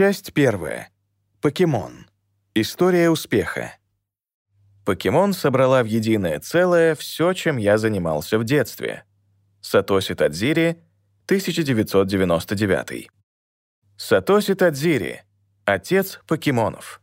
Часть первая. Покемон. История успеха. Покемон собрала в единое целое все, чем я занимался в детстве. Сатоси Тадзири, 1999. Сатоси Тадзири — отец покемонов.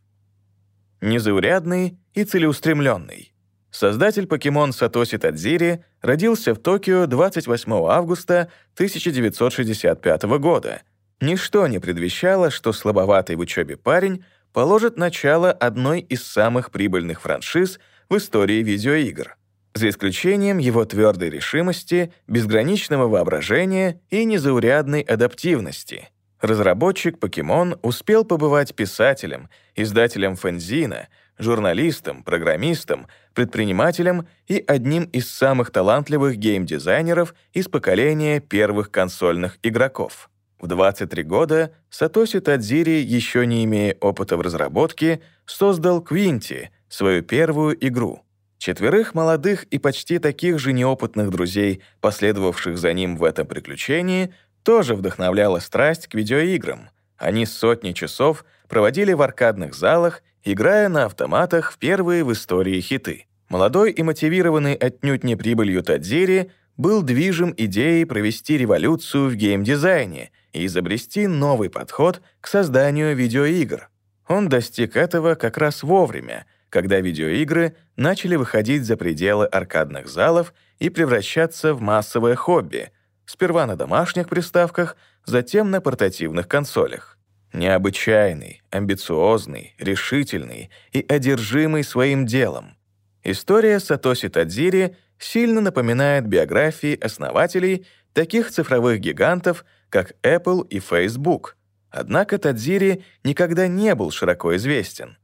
Незаурядный и целеустремленный. Создатель покемон Сатоси Тадзири родился в Токио 28 августа 1965 года. Ничто не предвещало, что слабоватый в учебе парень положит начало одной из самых прибыльных франшиз в истории видеоигр, за исключением его твердой решимости, безграничного воображения и незаурядной адаптивности. Разработчик Покемон успел побывать писателем, издателем фэнзина, журналистом, программистом, предпринимателем и одним из самых талантливых геймдизайнеров из поколения первых консольных игроков. В 23 года Сатоси Тадзири, еще не имея опыта в разработке, создал Квинти, свою первую игру. Четверых молодых и почти таких же неопытных друзей, последовавших за ним в этом приключении, тоже вдохновляла страсть к видеоиграм. Они сотни часов проводили в аркадных залах, играя на автоматах в первые в истории хиты. Молодой и мотивированный отнюдь не прибылью Тадзири был движим идеей провести революцию в геймдизайне и изобрести новый подход к созданию видеоигр. Он достиг этого как раз вовремя, когда видеоигры начали выходить за пределы аркадных залов и превращаться в массовое хобби, сперва на домашних приставках, затем на портативных консолях. Необычайный, амбициозный, решительный и одержимый своим делом. История Сатоси Тадзири сильно напоминает биографии основателей таких цифровых гигантов, как Apple и Facebook. Однако Тадзири никогда не был широко известен.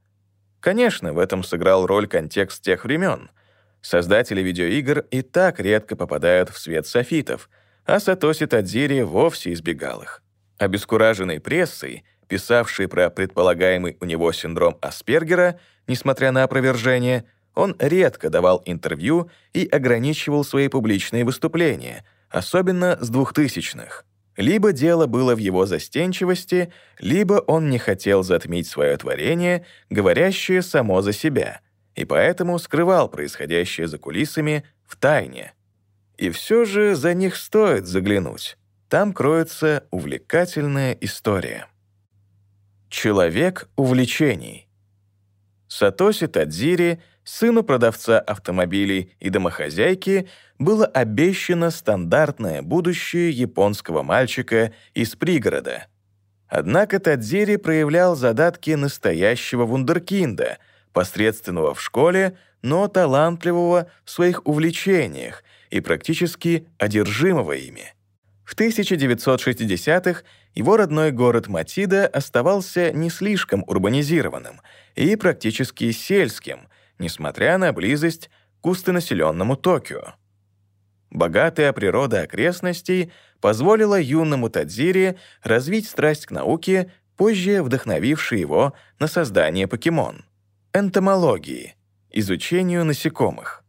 Конечно, в этом сыграл роль контекст тех времен. Создатели видеоигр и так редко попадают в свет софитов, а Сатоси Тадзири вовсе избегал их. Обескураженный прессой, писавшей про предполагаемый у него синдром Аспергера, несмотря на опровержение, он редко давал интервью и ограничивал свои публичные выступления, особенно с двухтысячных. Либо дело было в его застенчивости, либо он не хотел затмить свое творение, говорящее само за себя, и поэтому скрывал происходящее за кулисами в тайне. И все же за них стоит заглянуть. Там кроется увлекательная история. Человек увлечений. Сатоси Тадзири — сыну продавца автомобилей и домохозяйки было обещано стандартное будущее японского мальчика из пригорода. Однако Тадзири проявлял задатки настоящего вундеркинда, посредственного в школе, но талантливого в своих увлечениях и практически одержимого ими. В 1960-х его родной город Матида оставался не слишком урбанизированным и практически сельским, несмотря на близость к густонаселенному Токио. Богатая природа окрестностей позволила юному Тадзири развить страсть к науке, позже вдохновившей его на создание покемон — энтомологии, изучению насекомых.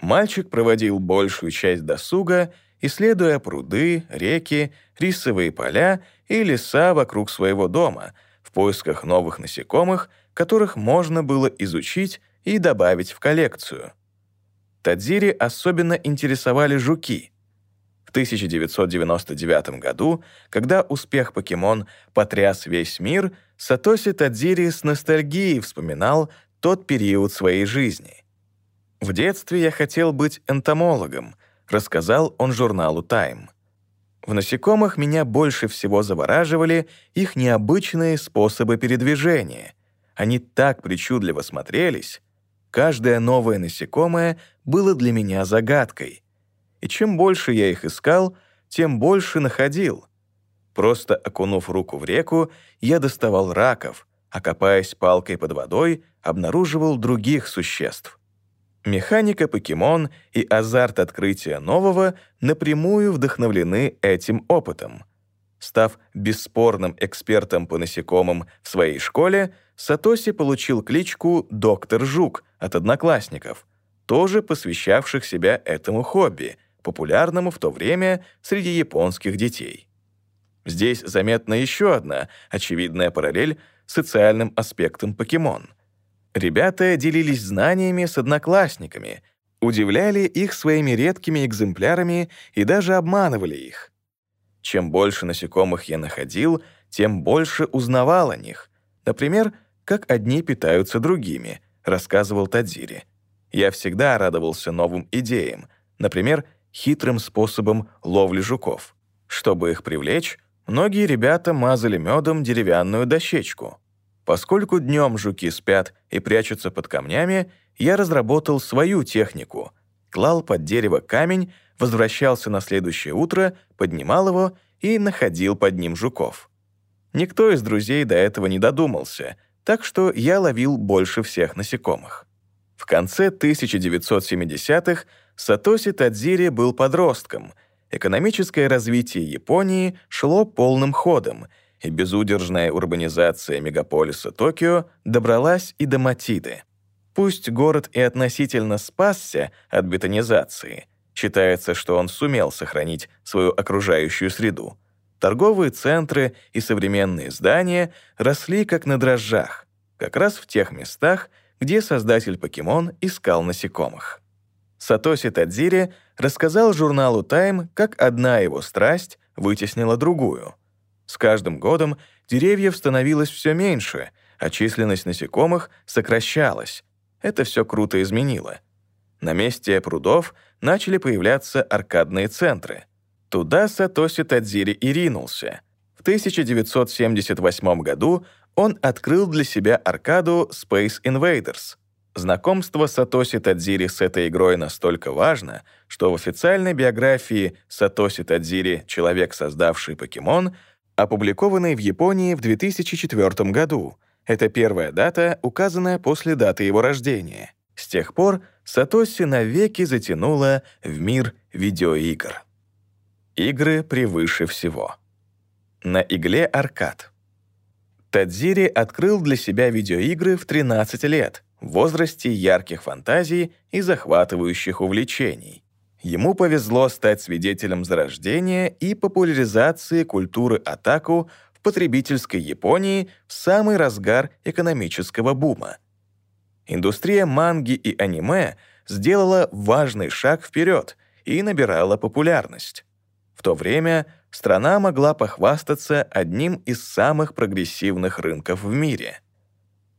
Мальчик проводил большую часть досуга, исследуя пруды, реки, рисовые поля и леса вокруг своего дома в поисках новых насекомых, которых можно было изучить и добавить в коллекцию. Тадзири особенно интересовали жуки. В 1999 году, когда успех покемон потряс весь мир, Сатоси Тадзири с ностальгией вспоминал тот период своей жизни. «В детстве я хотел быть энтомологом», рассказал он журналу Time. В насекомых меня больше всего завораживали их необычные способы передвижения. Они так причудливо смотрелись, Каждое новое насекомое было для меня загадкой. И чем больше я их искал, тем больше находил. Просто окунув руку в реку, я доставал раков, а копаясь палкой под водой, обнаруживал других существ. Механика покемон и азарт открытия нового напрямую вдохновлены этим опытом. Став бесспорным экспертом по насекомым в своей школе, Сатоси получил кличку «Доктор Жук» от одноклассников, тоже посвящавших себя этому хобби, популярному в то время среди японских детей. Здесь заметна еще одна очевидная параллель с социальным аспектом покемон. Ребята делились знаниями с одноклассниками, удивляли их своими редкими экземплярами и даже обманывали их. Чем больше насекомых я находил, тем больше узнавал о них. Например, как одни питаются другими, рассказывал Тадзири. Я всегда радовался новым идеям, например, хитрым способом ловли жуков. Чтобы их привлечь, многие ребята мазали медом деревянную дощечку. Поскольку днем жуки спят и прячутся под камнями, я разработал свою технику. Клал под дерево камень, возвращался на следующее утро, поднимал его и находил под ним жуков. Никто из друзей до этого не додумался, так что я ловил больше всех насекомых. В конце 1970-х Сатоси Тадзири был подростком. Экономическое развитие Японии шло полным ходом, и безудержная урбанизация мегаполиса Токио добралась и до Матиды. Пусть город и относительно спасся от бетонизации, считается, что он сумел сохранить свою окружающую среду. Торговые центры и современные здания росли как на дрожжах, как раз в тех местах, где создатель покемон искал насекомых. Сатоси Тадзири рассказал журналу Time, как одна его страсть вытеснила другую. С каждым годом деревьев становилось все меньше, а численность насекомых сокращалась, это все круто изменило. На месте прудов начали появляться аркадные центры. Туда Сатоси Тадзири и ринулся. В 1978 году он открыл для себя аркаду Space Invaders. Знакомство Сатоси Тадзири с этой игрой настолько важно, что в официальной биографии Сатоси Тадзири «Человек, создавший покемон», опубликованной в Японии в 2004 году, это первая дата, указанная после даты его рождения. С тех пор Сатоси навеки затянула в мир видеоигр. Игры превыше всего. На игле аркад. Тадзири открыл для себя видеоигры в 13 лет, в возрасте ярких фантазий и захватывающих увлечений. Ему повезло стать свидетелем зарождения и популяризации культуры атаку потребительской Японии в самый разгар экономического бума. Индустрия манги и аниме сделала важный шаг вперед и набирала популярность. В то время страна могла похвастаться одним из самых прогрессивных рынков в мире.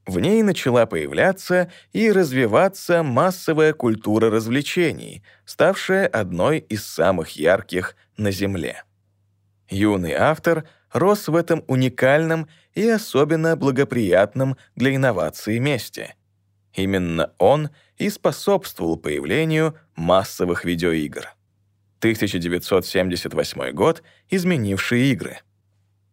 В ней начала появляться и развиваться массовая культура развлечений, ставшая одной из самых ярких на Земле. Юный автор — рос в этом уникальном и особенно благоприятном для инновации месте. Именно он и способствовал появлению массовых видеоигр. 1978 год, изменивший игры.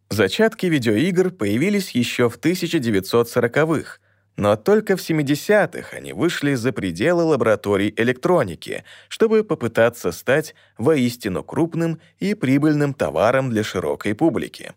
Зачатки видеоигр появились еще в 1940-х, но только в 70-х они вышли за пределы лабораторий электроники, чтобы попытаться стать воистину крупным и прибыльным товаром для широкой публики.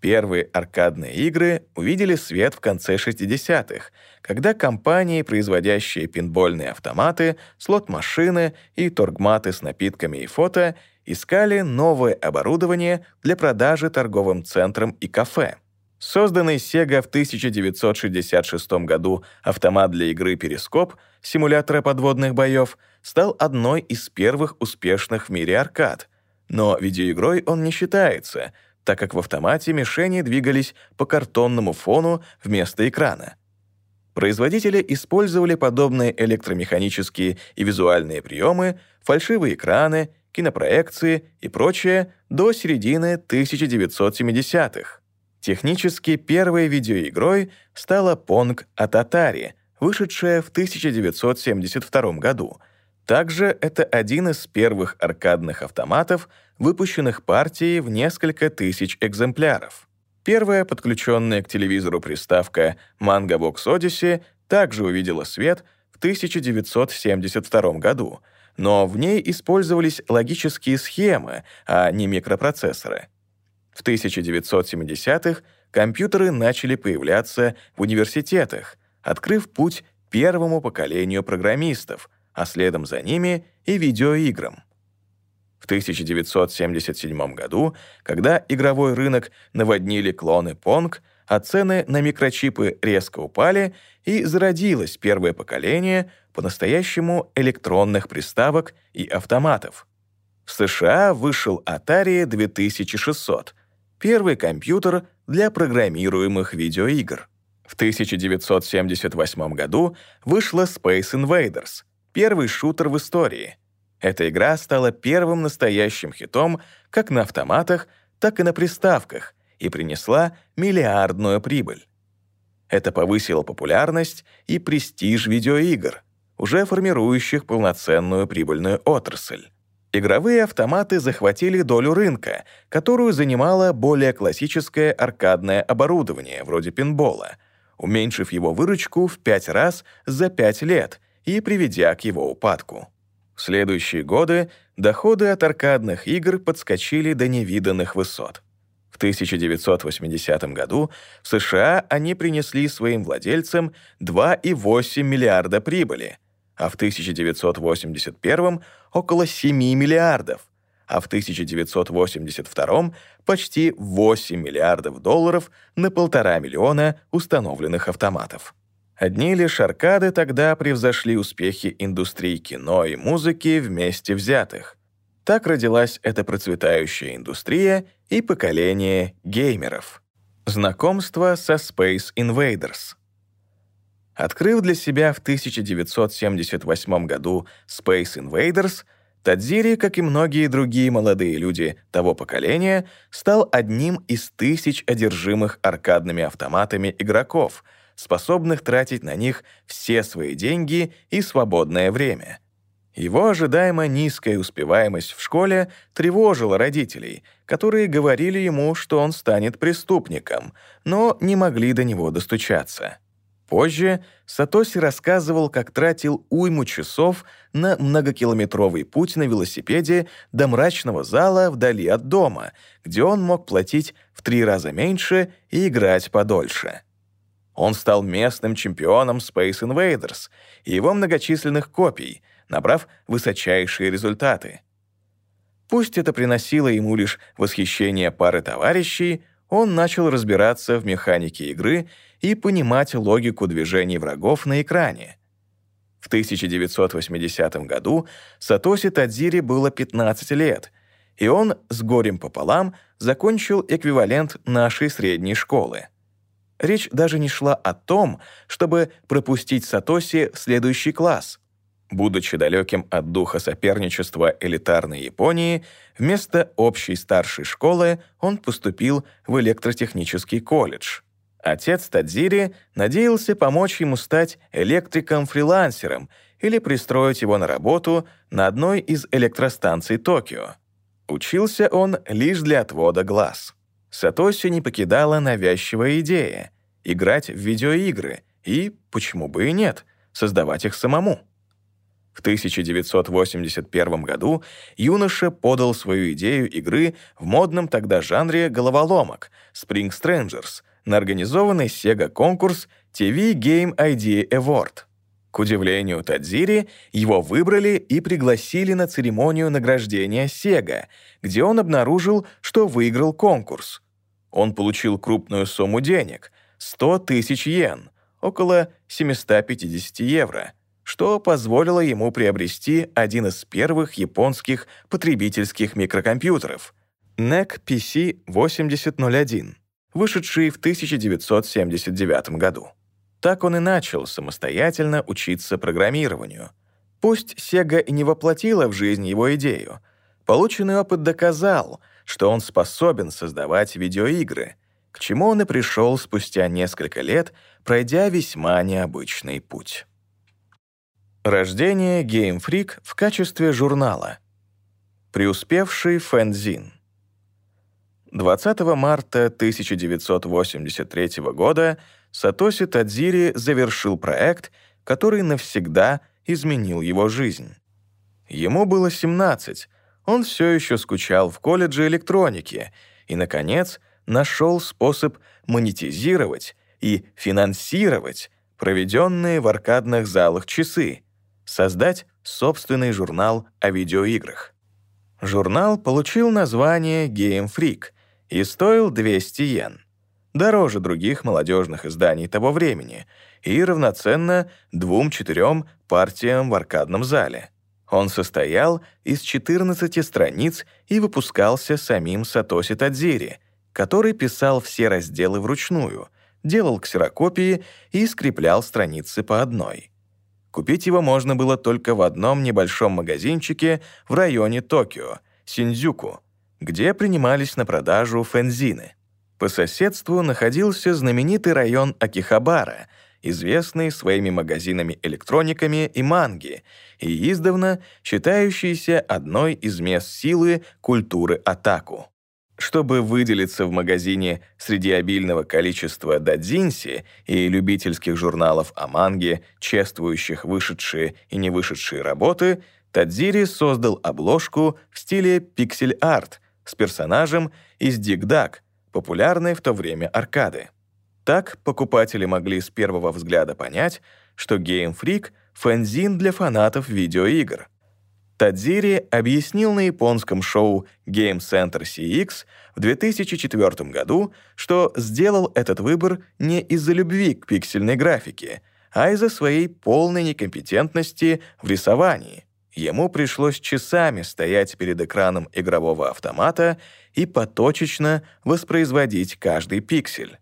Первые аркадные игры увидели свет в конце 60-х, когда компании, производящие пинбольные автоматы, слот-машины и торгматы с напитками и фото, искали новое оборудование для продажи торговым центрам и кафе. Созданный Sega в 1966 году автомат для игры «Перископ» симулятора подводных боев стал одной из первых успешных в мире аркад. Но видеоигрой он не считается, так как в автомате мишени двигались по картонному фону вместо экрана. Производители использовали подобные электромеханические и визуальные приемы, фальшивые экраны, кинопроекции и прочее до середины 1970-х. Технически первой видеоигрой стала от Atari, вышедшая в 1972 году. Также это один из первых аркадных автоматов, выпущенных партией в несколько тысяч экземпляров. Первая подключенная к телевизору приставка Manga Box Odyssey также увидела свет в 1972 году, но в ней использовались логические схемы, а не микропроцессоры. В 1970-х компьютеры начали появляться в университетах, открыв путь первому поколению программистов, а следом за ними и видеоиграм. В 1977 году, когда игровой рынок наводнили клоны Pong, а цены на микрочипы резко упали, и зародилось первое поколение по-настоящему электронных приставок и автоматов. В США вышел Atari 2600, первый компьютер для программируемых видеоигр. В 1978 году вышла Space Invaders, первый шутер в истории. Эта игра стала первым настоящим хитом как на автоматах, так и на приставках и принесла миллиардную прибыль. Это повысило популярность и престиж видеоигр, уже формирующих полноценную прибыльную отрасль. Игровые автоматы захватили долю рынка, которую занимало более классическое аркадное оборудование, вроде пинбола, уменьшив его выручку в пять раз за пять лет и приведя к его упадку. В следующие годы доходы от аркадных игр подскочили до невиданных высот. В 1980 году в США они принесли своим владельцам 2,8 миллиарда прибыли, а в 1981 — около 7 миллиардов, а в 1982 — почти 8 миллиардов долларов на полтора миллиона установленных автоматов. Одни лишь аркады тогда превзошли успехи индустрии кино и музыки вместе взятых. Так родилась эта процветающая индустрия и поколение геймеров. Знакомство со Space Invaders — Открыв для себя в 1978 году Space Invaders, Тадзири, как и многие другие молодые люди того поколения, стал одним из тысяч одержимых аркадными автоматами игроков, способных тратить на них все свои деньги и свободное время. Его ожидаемо низкая успеваемость в школе тревожила родителей, которые говорили ему, что он станет преступником, но не могли до него достучаться. Позже Сатоси рассказывал, как тратил уйму часов на многокилометровый путь на велосипеде до мрачного зала вдали от дома, где он мог платить в три раза меньше и играть подольше. Он стал местным чемпионом Space Invaders и его многочисленных копий, набрав высочайшие результаты. Пусть это приносило ему лишь восхищение пары товарищей, он начал разбираться в механике игры и понимать логику движений врагов на экране. В 1980 году Сатоси Тадзири было 15 лет, и он с горем пополам закончил эквивалент нашей средней школы. Речь даже не шла о том, чтобы пропустить Сатоси в следующий класс. Будучи далеким от духа соперничества элитарной Японии, вместо общей старшей школы он поступил в электротехнический колледж — Отец Тадзири надеялся помочь ему стать электриком-фрилансером или пристроить его на работу на одной из электростанций Токио. Учился он лишь для отвода глаз. Сатоси не покидала навязчивая идея — играть в видеоигры и, почему бы и нет, создавать их самому. В 1981 году юноша подал свою идею игры в модном тогда жанре головоломок Spring Strangers — на организованный Sega конкурс TV Game Idea Award. К удивлению Тадзири, его выбрали и пригласили на церемонию награждения Sega, где он обнаружил, что выиграл конкурс. Он получил крупную сумму денег — 100 тысяч йен, около 750 евро, что позволило ему приобрести один из первых японских потребительских микрокомпьютеров — NEC PC 8001 вышедший в 1979 году. Так он и начал самостоятельно учиться программированию. Пусть Sega и не воплотила в жизнь его идею, полученный опыт доказал, что он способен создавать видеоигры, к чему он и пришел спустя несколько лет, пройдя весьма необычный путь. Рождение Game Freak в качестве журнала. Преуспевший фэнзин — 20 марта 1983 года Сатоси Тадзири завершил проект, который навсегда изменил его жизнь. Ему было 17, он все еще скучал в колледже электроники и, наконец, нашел способ монетизировать и финансировать проведенные в аркадных залах часы, создать собственный журнал о видеоиграх. Журнал получил название Game Freak и стоил 200 йен, дороже других молодежных изданий того времени и равноценно двум-четырем партиям в аркадном зале. Он состоял из 14 страниц и выпускался самим Сатоси Тадзири, который писал все разделы вручную, делал ксерокопии и скреплял страницы по одной. Купить его можно было только в одном небольшом магазинчике в районе Токио, Синдзюку, где принимались на продажу фэнзины. По соседству находился знаменитый район Акихабара — известный своими магазинами-электрониками и манги, и издавна считающийся одной из мест силы культуры атаку. Чтобы выделиться в магазине среди обильного количества дадзинси и любительских журналов о манге, чествующих вышедшие и не вышедшие работы, Тадзири создал обложку в стиле пиксель-арт с персонажем из Дигдаг, популярной в то время аркады. Так покупатели могли с первого взгляда понять, что Game Freak — фэнзин для фанатов видеоигр. Тадзири объяснил на японском шоу Game Center CX в 2004 году, что сделал этот выбор не из-за любви к пиксельной графике, а из-за своей полной некомпетентности в рисовании. Ему пришлось часами стоять перед экраном игрового автомата и поточечно воспроизводить каждый пиксель.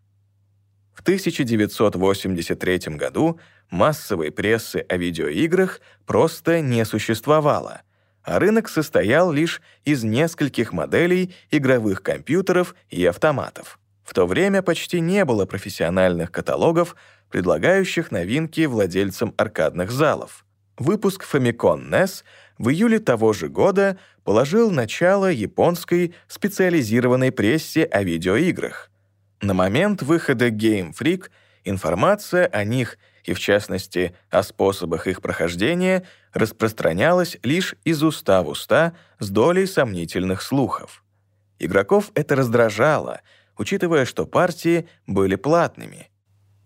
В 1983 году массовой прессы о видеоиграх просто не существовало, а рынок состоял лишь из нескольких моделей игровых компьютеров и автоматов. В то время почти не было профессиональных каталогов, предлагающих новинки владельцам аркадных залов. Выпуск Famicom NES в июле того же года положил начало японской специализированной прессе о видеоиграх — на момент выхода Game Freak информация о них и, в частности, о способах их прохождения распространялась лишь из уста в уста с долей сомнительных слухов. Игроков это раздражало, учитывая, что партии были платными.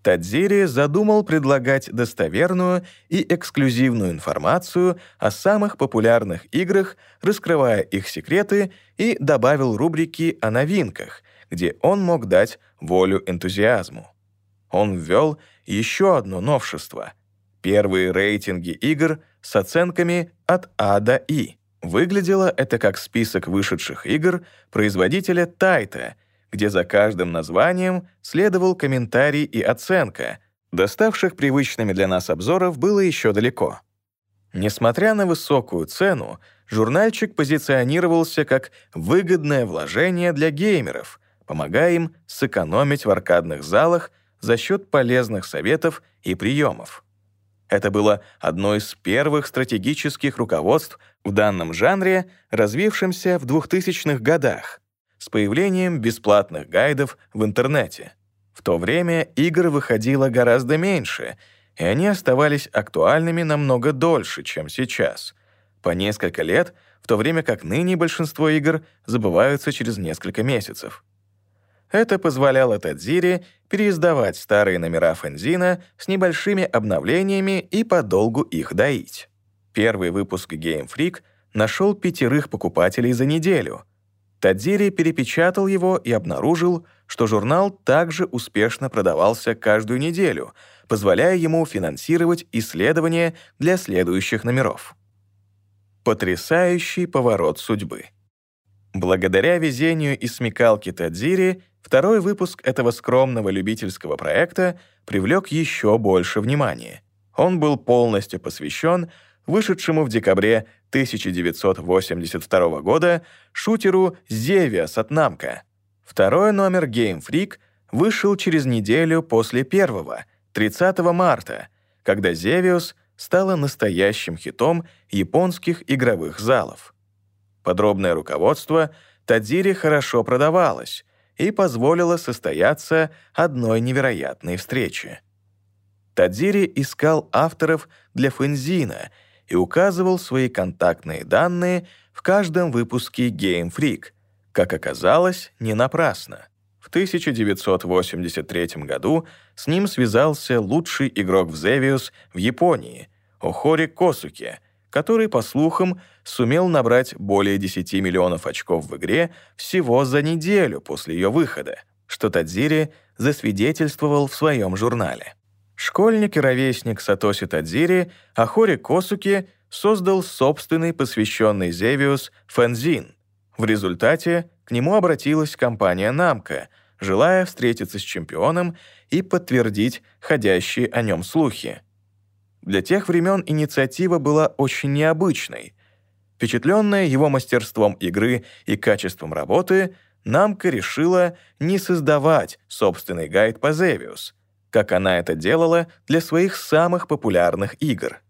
Тадзири задумал предлагать достоверную и эксклюзивную информацию о самых популярных играх, раскрывая их секреты, и добавил рубрики о новинках — где он мог дать волю энтузиазму. Он ввел еще одно новшество — первые рейтинги игр с оценками от А до И. Выглядело это как список вышедших игр производителя Тайта, где за каждым названием следовал комментарий и оценка. Доставших привычными для нас обзоров было еще далеко. Несмотря на высокую цену, журнальчик позиционировался как выгодное вложение для геймеров, помогая им сэкономить в аркадных залах за счет полезных советов и приемов. Это было одно из первых стратегических руководств в данном жанре, развившемся в 2000-х годах, с появлением бесплатных гайдов в интернете. В то время игр выходило гораздо меньше, и они оставались актуальными намного дольше, чем сейчас. По несколько лет, в то время как ныне большинство игр забываются через несколько месяцев. Это позволяло Тадзире переиздавать старые номера фэнзина с небольшими обновлениями и подолгу их доить. Первый выпуск Game Freak нашел пятерых покупателей за неделю. Тадзири перепечатал его и обнаружил, что журнал также успешно продавался каждую неделю, позволяя ему финансировать исследования для следующих номеров. Потрясающий поворот судьбы. Благодаря везению и смекалке Тадзири второй выпуск этого скромного любительского проекта привлек еще больше внимания. Он был полностью посвящен вышедшему в декабре 1982 года шутеру «Зевия» от Намка. Второй номер Game Freak вышел через неделю после первого, 30 марта, когда «Зевиус» стала настоящим хитом японских игровых залов. Подробное руководство Тадзири хорошо продавалось и позволило состояться одной невероятной встрече. Тадзири искал авторов для фэнзина и указывал свои контактные данные в каждом выпуске Game Freak. Как оказалось, не напрасно. В 1983 году с ним связался лучший игрок в Зевиус в Японии, Охори Косуке, который, по слухам, сумел набрать более 10 миллионов очков в игре всего за неделю после ее выхода, что Тадзири засвидетельствовал в своем журнале. Школьник и ровесник Сатоси Тадзири Ахори Косуки создал собственный посвященный Зевиус фэнзин. В результате к нему обратилась компания Namco, желая встретиться с чемпионом и подтвердить ходящие о нем слухи. Для тех времен инициатива была очень необычной. Впечатленная его мастерством игры и качеством работы, Намка решила не создавать собственный гайд по Зевиус, как она это делала для своих самых популярных игр,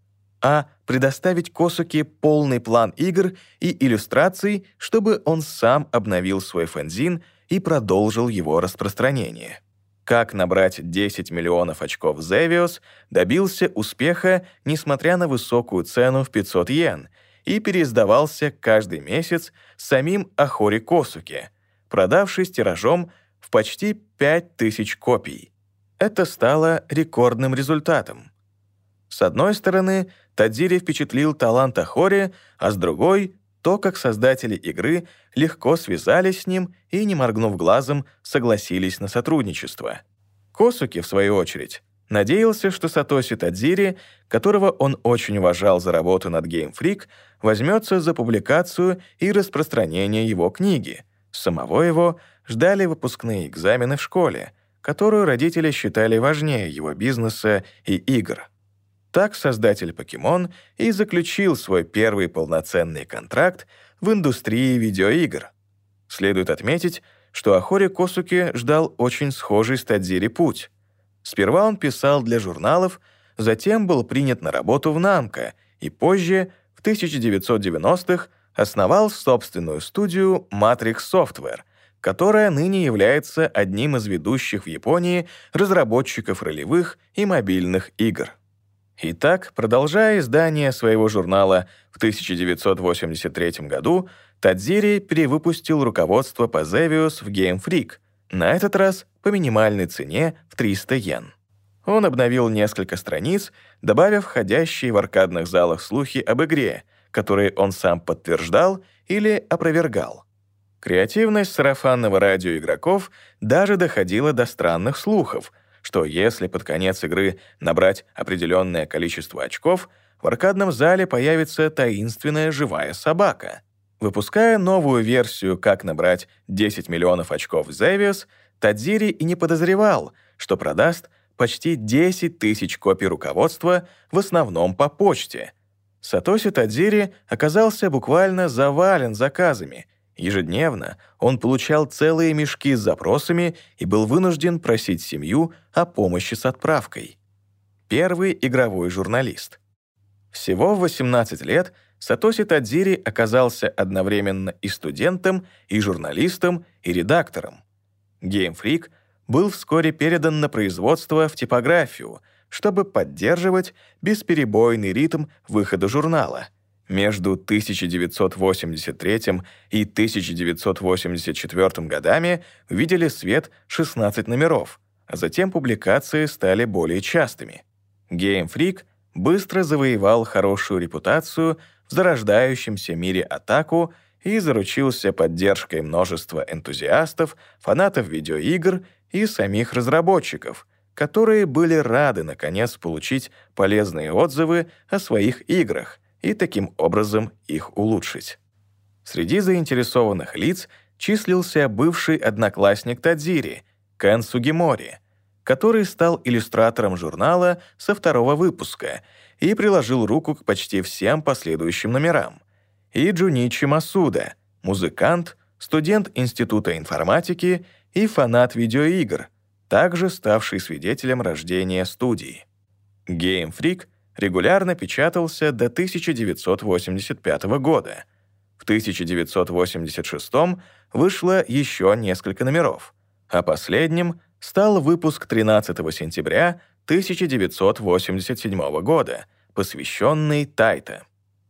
а предоставить Косуке полный план игр и иллюстраций, чтобы он сам обновил свой фэнзин и продолжил его распространение. Как набрать 10 миллионов очков Зевиус добился успеха, несмотря на высокую цену в 500 йен, и переиздавался каждый месяц самим Ахори Косуке, продавшись тиражом в почти 5000 копий. Это стало рекордным результатом. С одной стороны, Тадзири впечатлил талант Ахори, а с другой то, как создатели игры легко связались с ним и, не моргнув глазом, согласились на сотрудничество. Косуки, в свою очередь, надеялся, что Сатоси Тадзири, которого он очень уважал за работу над Game Freak, возьмется за публикацию и распространение его книги. Самого его ждали выпускные экзамены в школе, которую родители считали важнее его бизнеса и игр. Так создатель Покемон и заключил свой первый полноценный контракт в индустрии видеоигр. Следует отметить, что Ахори Косуки ждал очень схожий с Тадзири путь. Сперва он писал для журналов, затем был принят на работу в Намко и позже, в 1990-х, основал собственную студию Matrix Software, которая ныне является одним из ведущих в Японии разработчиков ролевых и мобильных игр. Итак, продолжая издание своего журнала в 1983 году, Тадзири перевыпустил руководство по Зевиус в Game Freak, на этот раз по минимальной цене в 300 йен. Он обновил несколько страниц, добавив входящие в аркадных залах слухи об игре, которые он сам подтверждал или опровергал. Креативность сарафанного радио игроков даже доходила до странных слухов — что если под конец игры набрать определенное количество очков, в аркадном зале появится таинственная живая собака. Выпуская новую версию «Как набрать 10 миллионов очков Зевиус», Тадзири и не подозревал, что продаст почти 10 тысяч копий руководства, в основном по почте. Сатоси Тадзири оказался буквально завален заказами — Ежедневно он получал целые мешки с запросами и был вынужден просить семью о помощи с отправкой. Первый игровой журналист. Всего в 18 лет Сатоси Тадзири оказался одновременно и студентом, и журналистом, и редактором. Game Freak был вскоре передан на производство в типографию, чтобы поддерживать бесперебойный ритм выхода журнала — между 1983 и 1984 годами увидели свет 16 номеров, а затем публикации стали более частыми. Game Freak быстро завоевал хорошую репутацию в зарождающемся мире атаку и заручился поддержкой множества энтузиастов, фанатов видеоигр и самих разработчиков, которые были рады наконец получить полезные отзывы о своих играх, и таким образом их улучшить. Среди заинтересованных лиц числился бывший одноклассник Тадзири, Кен Сугимори, который стал иллюстратором журнала со второго выпуска и приложил руку к почти всем последующим номерам, и Джуничи Масуда, музыкант, студент Института информатики и фанат видеоигр, также ставший свидетелем рождения студии. Game Freak регулярно печатался до 1985 года. В 1986 вышло еще несколько номеров, а последним стал выпуск 13 сентября 1987 года, посвященный Тайта.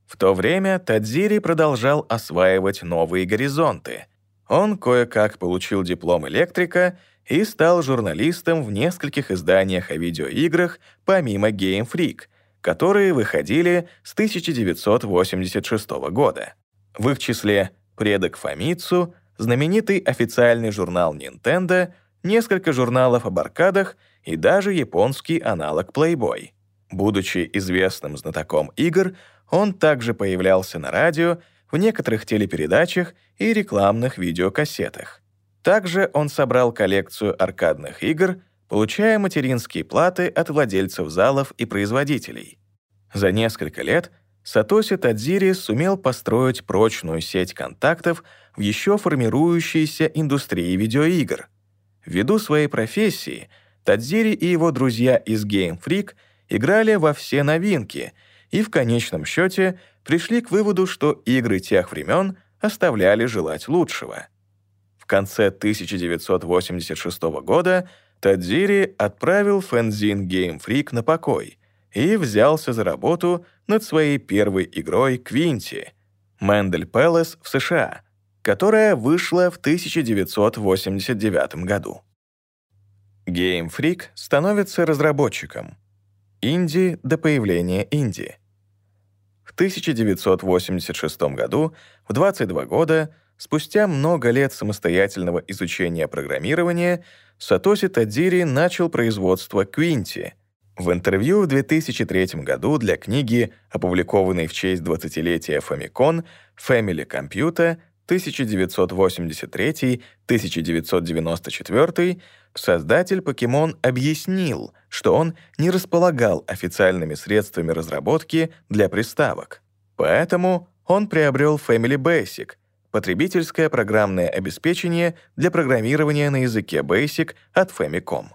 В то время Тадзири продолжал осваивать новые горизонты. Он кое-как получил диплом электрика и стал журналистом в нескольких изданиях о видеоиграх помимо Game Freak — которые выходили с 1986 года. В их числе «Предок Фамицу», знаменитый официальный журнал Nintendo, несколько журналов об аркадах и даже японский аналог Playboy. Будучи известным знатоком игр, он также появлялся на радио, в некоторых телепередачах и рекламных видеокассетах. Также он собрал коллекцию аркадных игр, получая материнские платы от владельцев залов и производителей. За несколько лет Сатоси Тадзири сумел построить прочную сеть контактов в еще формирующейся индустрии видеоигр. Ввиду своей профессии, Тадзири и его друзья из Game Freak — играли во все новинки и в конечном счете пришли к выводу, что игры тех времен оставляли желать лучшего. В конце 1986 года Тадзири отправил фэнзин Game Freak на покой и взялся за работу над своей первой игрой «Квинти» «Мендель Пэлас» в США, которая вышла в 1989 году. Game Freak становится разработчиком — Инди до появления Инди. В 1986 году, в 22 года, спустя много лет самостоятельного изучения программирования, Сатоси Тадзири начал производство Quinty. В интервью в 2003 году для книги, опубликованной в честь 20-летия Famicom Family Computer 1983-1994, создатель Покемон объяснил, что он не располагал официальными средствами разработки для приставок. Поэтому он приобрел Family Basic, потребительское программное обеспечение для программирования на языке Basic от Famicom.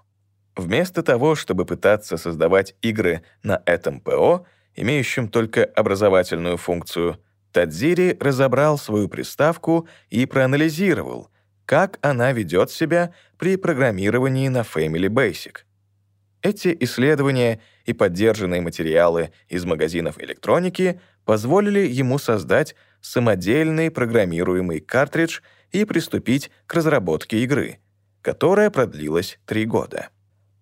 Вместо того, чтобы пытаться создавать игры на этом ПО, имеющем только образовательную функцию, Тадзири разобрал свою приставку и проанализировал, как она ведет себя при программировании на Family Basic. Эти исследования и поддержанные материалы из магазинов электроники позволили ему создать самодельный программируемый картридж и приступить к разработке игры, которая продлилась три года.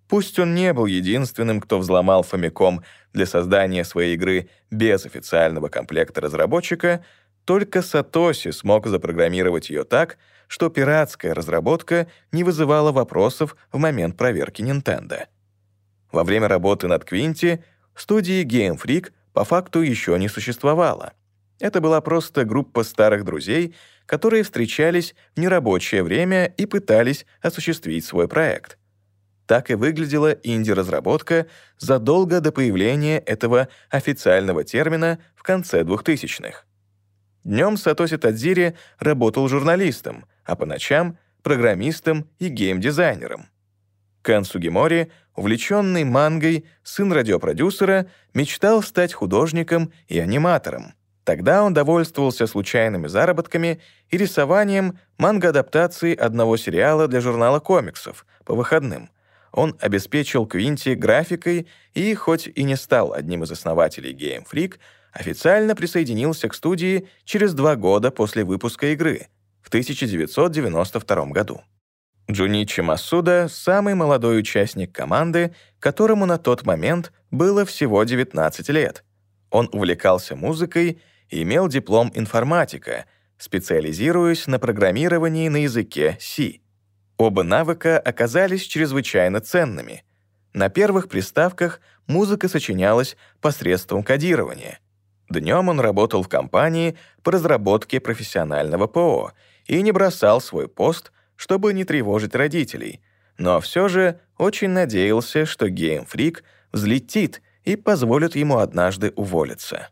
Пусть он не был единственным, кто взломал Famicom для создания своей игры без официального комплекта разработчика, только Сатоси смог запрограммировать ее так, что пиратская разработка не вызывала вопросов в момент проверки Nintendo. Во время работы над Квинти студии Game Freak по факту еще не существовало. Это была просто группа старых друзей, которые встречались в нерабочее время и пытались осуществить свой проект — так и выглядела инди-разработка задолго до появления этого официального термина в конце 2000-х. Днем Сатоси Тадзири работал журналистом, а по ночам — программистом и геймдизайнером. Кан Сугимори, увлеченный мангой, сын радиопродюсера, мечтал стать художником и аниматором. Тогда он довольствовался случайными заработками и рисованием манго-адаптации одного сериала для журнала комиксов по выходным он обеспечил Квинти графикой и, хоть и не стал одним из основателей Game Freak, официально присоединился к студии через два года после выпуска игры, в 1992 году. Джуничи Масуда — самый молодой участник команды, которому на тот момент было всего 19 лет. Он увлекался музыкой и имел диплом информатика, специализируясь на программировании на языке C. Оба навыка оказались чрезвычайно ценными. На первых приставках музыка сочинялась посредством кодирования. Днем он работал в компании по разработке профессионального ПО и не бросал свой пост, чтобы не тревожить родителей, но все же очень надеялся, что Freak взлетит и позволит ему однажды уволиться.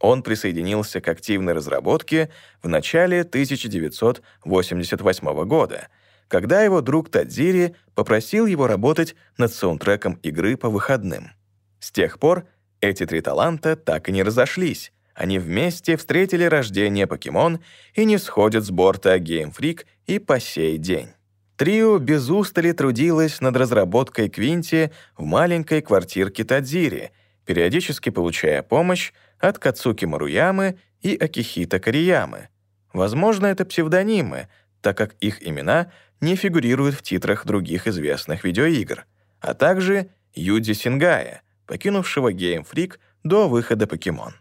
Он присоединился к активной разработке в начале 1988 года — когда его друг Тадзири попросил его работать над саундтреком игры по выходным. С тех пор эти три таланта так и не разошлись. Они вместе встретили рождение покемон и не сходят с борта Game Freak и по сей день. Трио без устали трудилось над разработкой Квинти в маленькой квартирке Тадзири, периодически получая помощь от Кацуки Маруямы и Акихита Кариямы. Возможно, это псевдонимы, так как их имена не фигурируют в титрах других известных видеоигр, а также Юдзи Сингая, покинувшего Game Freak до выхода Pokemon.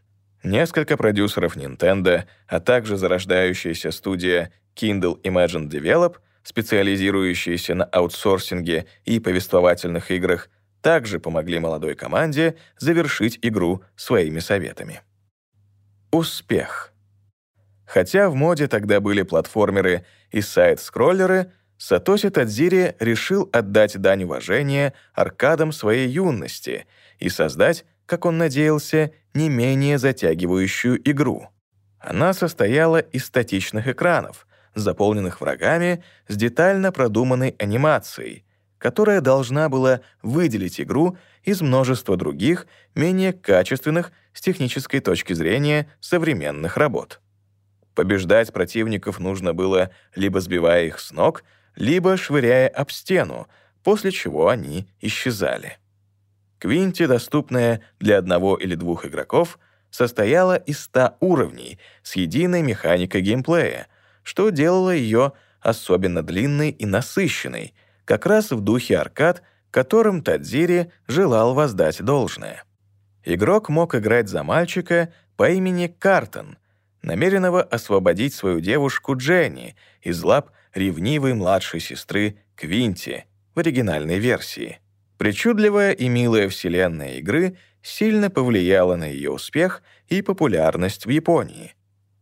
Несколько продюсеров Nintendo, а также зарождающаяся студия Kindle Imagine Develop, специализирующаяся на аутсорсинге и повествовательных играх, также помогли молодой команде завершить игру своими советами. Успех. Хотя в моде тогда были платформеры и сайт-скроллеры, Сатоси Тадзири решил отдать дань уважения аркадам своей юности и создать, как он надеялся, не менее затягивающую игру. Она состояла из статичных экранов, заполненных врагами с детально продуманной анимацией, которая должна была выделить игру из множества других, менее качественных с технической точки зрения современных работ. Побеждать противников нужно было либо сбивая их с ног, либо швыряя об стену, после чего они исчезали. Квинти, доступная для одного или двух игроков, состояла из 100 уровней с единой механикой геймплея, что делало ее особенно длинной и насыщенной, как раз в духе аркад, которым Тадзири желал воздать должное. Игрок мог играть за мальчика по имени Картон, намеренного освободить свою девушку Дженни из лап ревнивой младшей сестры Квинти в оригинальной версии. Причудливая и милая вселенная игры сильно повлияла на ее успех и популярность в Японии.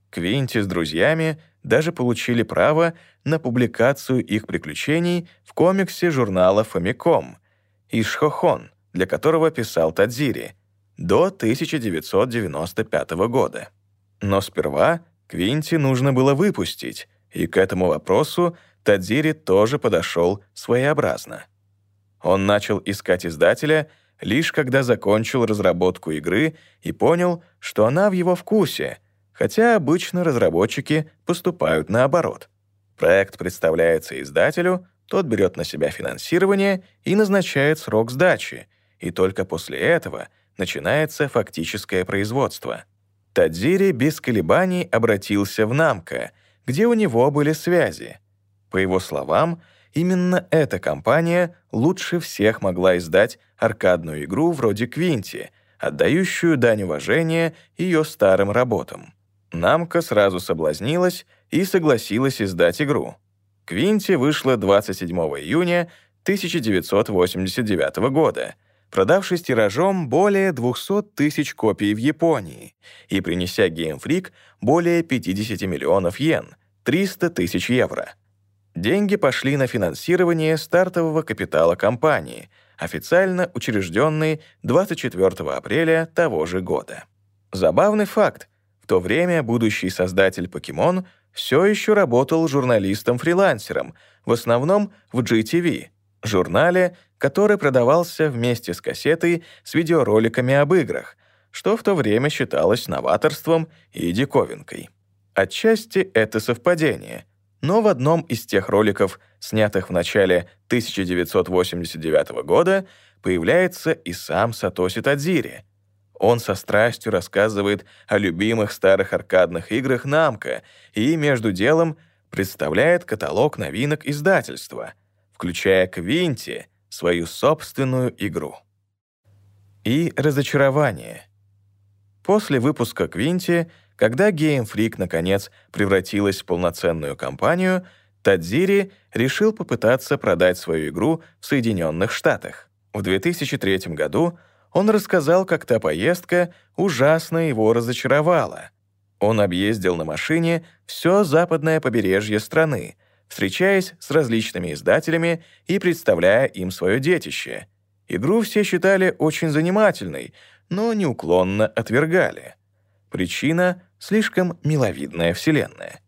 Квинти с друзьями даже получили право на публикацию их приключений в комиксе журнала «Фамиком» «Ишхохон», для которого писал Тадзири, до 1995 года. Но сперва Квинти нужно было выпустить, и к этому вопросу Тадзири тоже подошел своеобразно. Он начал искать издателя лишь когда закончил разработку игры и понял, что она в его вкусе, хотя обычно разработчики поступают наоборот. Проект представляется издателю, тот берет на себя финансирование и назначает срок сдачи, и только после этого начинается фактическое производство. Тадзири без колебаний обратился в Намка — где у него были связи. По его словам, именно эта компания лучше всех могла издать аркадную игру вроде Квинти, отдающую дань уважения ее старым работам. Намка сразу соблазнилась и согласилась издать игру. Квинти вышла 27 июня 1989 года, продавшись тиражом более 200 тысяч копий в Японии и принеся Freak более 50 миллионов йен, 300 тысяч евро. Деньги пошли на финансирование стартового капитала компании, официально учрежденной 24 апреля того же года. Забавный факт. В то время будущий создатель Pokemon все еще работал журналистом-фрилансером, в основном в GTV, журнале, который продавался вместе с кассетой с видеороликами об играх, что в то время считалось новаторством и диковинкой. Отчасти это совпадение, но в одном из тех роликов, снятых в начале 1989 года, появляется и сам Сатоси Тадзири. Он со страстью рассказывает о любимых старых аркадных играх Намка и, между делом, представляет каталог новинок издательства, включая Квинти, свою собственную игру. И разочарование. После выпуска Квинти, когда Game Freak наконец превратилась в полноценную компанию, Тадзири решил попытаться продать свою игру в Соединенных Штатах. В 2003 году он рассказал, как та поездка ужасно его разочаровала. Он объездил на машине все западное побережье страны, встречаясь с различными издателями и представляя им свое детище. Игру все считали очень занимательной, но неуклонно отвергали. Причина — слишком миловидная вселенная.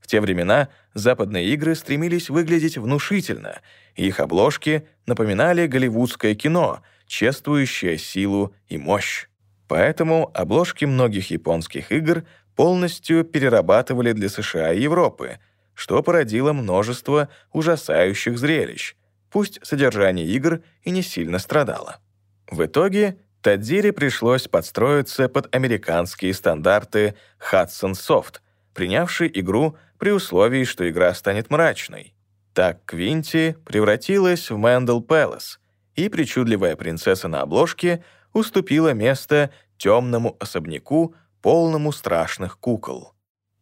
В те времена западные игры стремились выглядеть внушительно, их обложки напоминали голливудское кино, чествующее силу и мощь. Поэтому обложки многих японских игр полностью перерабатывали для США и Европы — что породило множество ужасающих зрелищ, пусть содержание игр и не сильно страдало. В итоге Тадзире пришлось подстроиться под американские стандарты Hudson Soft, принявший игру при условии, что игра станет мрачной. Так Quinty превратилась в Mendel Palace, и причудливая принцесса на обложке уступила место темному особняку, полному страшных кукол.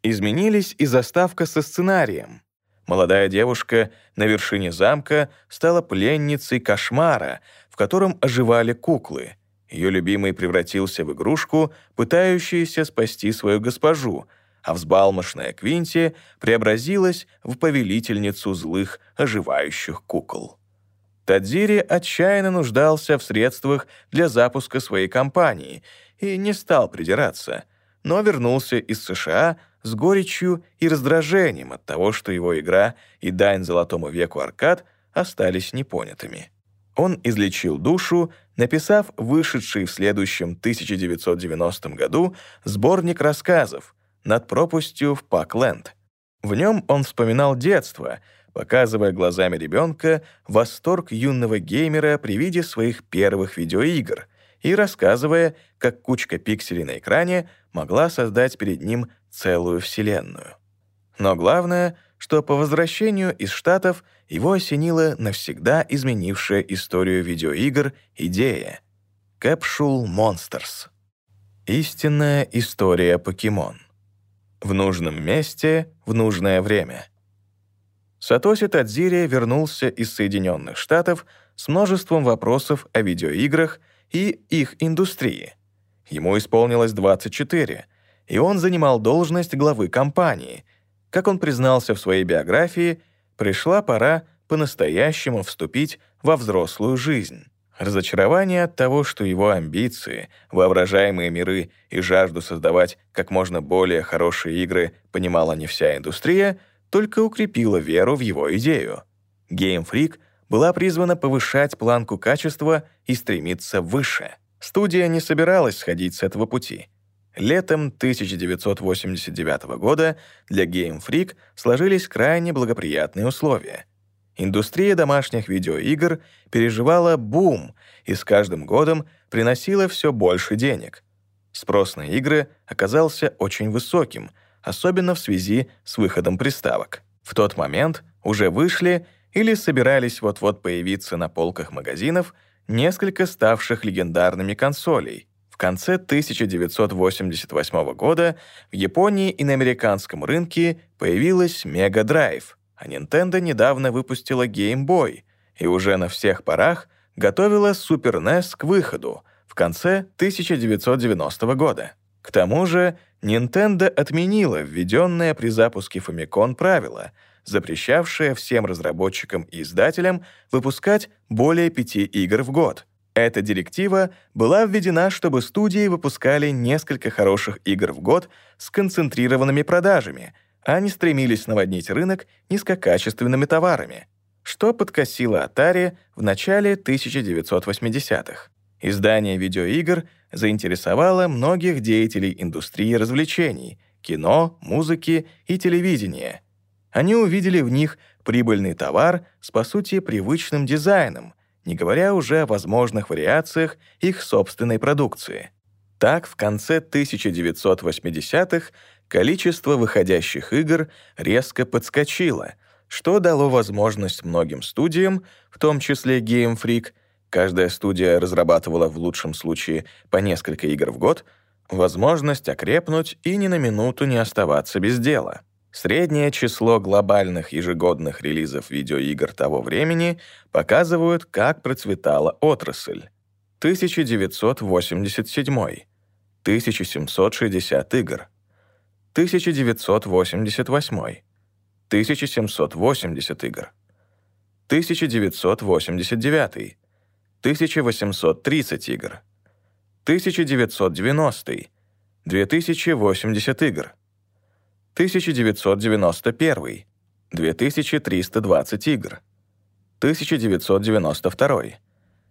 Изменились и заставка со сценарием. Молодая девушка на вершине замка стала пленницей кошмара, в котором оживали куклы. Ее любимый превратился в игрушку, пытающуюся спасти свою госпожу, а взбалмошная Квинти преобразилась в повелительницу злых, оживающих кукол. Тадзири отчаянно нуждался в средствах для запуска своей компании и не стал придираться, но вернулся из США с горечью и раздражением от того, что его игра и дань золотому веку аркад остались непонятыми. Он излечил душу, написав вышедший в следующем 1990 году сборник рассказов «Над пропастью в Пакленд». В нем он вспоминал детство — показывая глазами ребенка восторг юного геймера при виде своих первых видеоигр и рассказывая, как кучка пикселей на экране могла создать перед ним целую вселенную. Но главное, что по возвращению из Штатов его осенила навсегда изменившая историю видеоигр идея — Capsule Monsters. Истинная история покемон. В нужном месте, в нужное время — Сатоси Тадзири вернулся из Соединенных Штатов с множеством вопросов о видеоиграх и их индустрии. Ему исполнилось 24, и он занимал должность главы компании. Как он признался в своей биографии, пришла пора по-настоящему вступить во взрослую жизнь. Разочарование от того, что его амбиции, воображаемые миры и жажду создавать как можно более хорошие игры понимала не вся индустрия — только укрепила веру в его идею. Game Freak была призвана повышать планку качества и стремиться выше. Студия не собиралась сходить с этого пути. Летом 1989 года для Game Freak сложились крайне благоприятные условия. Индустрия домашних видеоигр переживала бум и с каждым годом приносила все больше денег. Спрос на игры оказался очень высоким — особенно в связи с выходом приставок. В тот момент уже вышли или собирались вот-вот появиться на полках магазинов несколько ставших легендарными консолей. В конце 1988 года в Японии и на американском рынке появилась Mega Drive, а Nintendo недавно выпустила Game Boy и уже на всех парах готовила Super NES к выходу в конце 1990 года. К тому же Nintendo отменила введенное при запуске Famicom правило, запрещавшее всем разработчикам и издателям выпускать более пяти игр в год. Эта директива была введена, чтобы студии выпускали несколько хороших игр в год с концентрированными продажами, а не стремились наводнить рынок низкокачественными товарами, что подкосило Atari в начале 1980-х. Издание видеоигр заинтересовало многих деятелей индустрии развлечений, кино, музыки и телевидения. Они увидели в них прибыльный товар с, по сути, привычным дизайном, не говоря уже о возможных вариациях их собственной продукции. Так, в конце 1980-х количество выходящих игр резко подскочило, что дало возможность многим студиям, в том числе Game Freak, Каждая студия разрабатывала в лучшем случае по несколько игр в год, возможность окрепнуть и ни на минуту не оставаться без дела. Среднее число глобальных ежегодных релизов видеоигр того времени показывают, как процветала отрасль. 1987, 1760 игр, 1988, 1780 игр, 1989, 1830 игр. 1990 2080 игр. 1991 2320 игр. 1992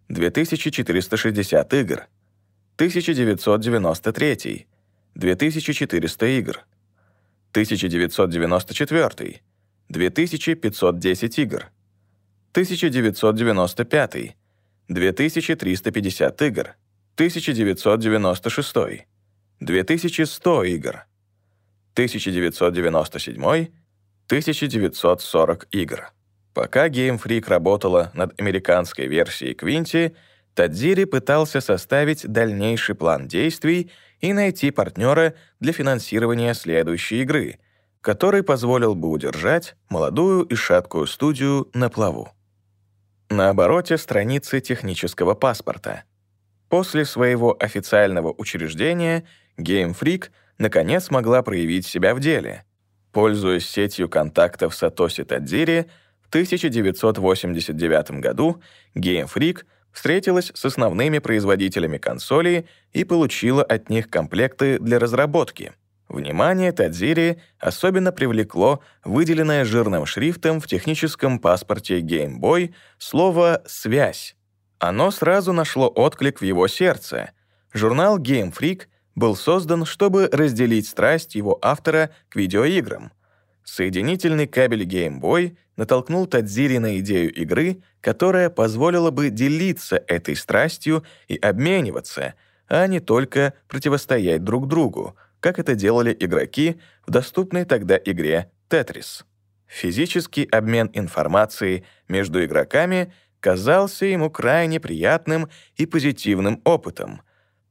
2460 игр. 1993 2400 игр. 1994 2510 игр. 1995 2350 игр, 1996, 2100 игр, 1997, 1940 игр. Пока Game Freak работала над американской версией Quincy, Тадзири пытался составить дальнейший план действий и найти партнера для финансирования следующей игры, который позволил бы удержать молодую и шаткую студию на плаву. На обороте страницы технического паспорта. После своего официального учреждения Game Freak наконец смогла проявить себя в деле. Пользуясь сетью контактов Сатоси Тадзири, в 1989 году Game Freak — встретилась с основными производителями консолей и получила от них комплекты для разработки. Внимание Тадзири особенно привлекло выделенное жирным шрифтом в техническом паспорте Game Boy слово «связь». Оно сразу нашло отклик в его сердце. Журнал Game Freak был создан, чтобы разделить страсть его автора к видеоиграм. Соединительный кабель Game Boy натолкнул Тадзири на идею игры, которая позволила бы делиться этой страстью и обмениваться, а не только противостоять друг другу, как это делали игроки в доступной тогда игре «Тетрис». Физический обмен информацией между игроками казался ему крайне приятным и позитивным опытом.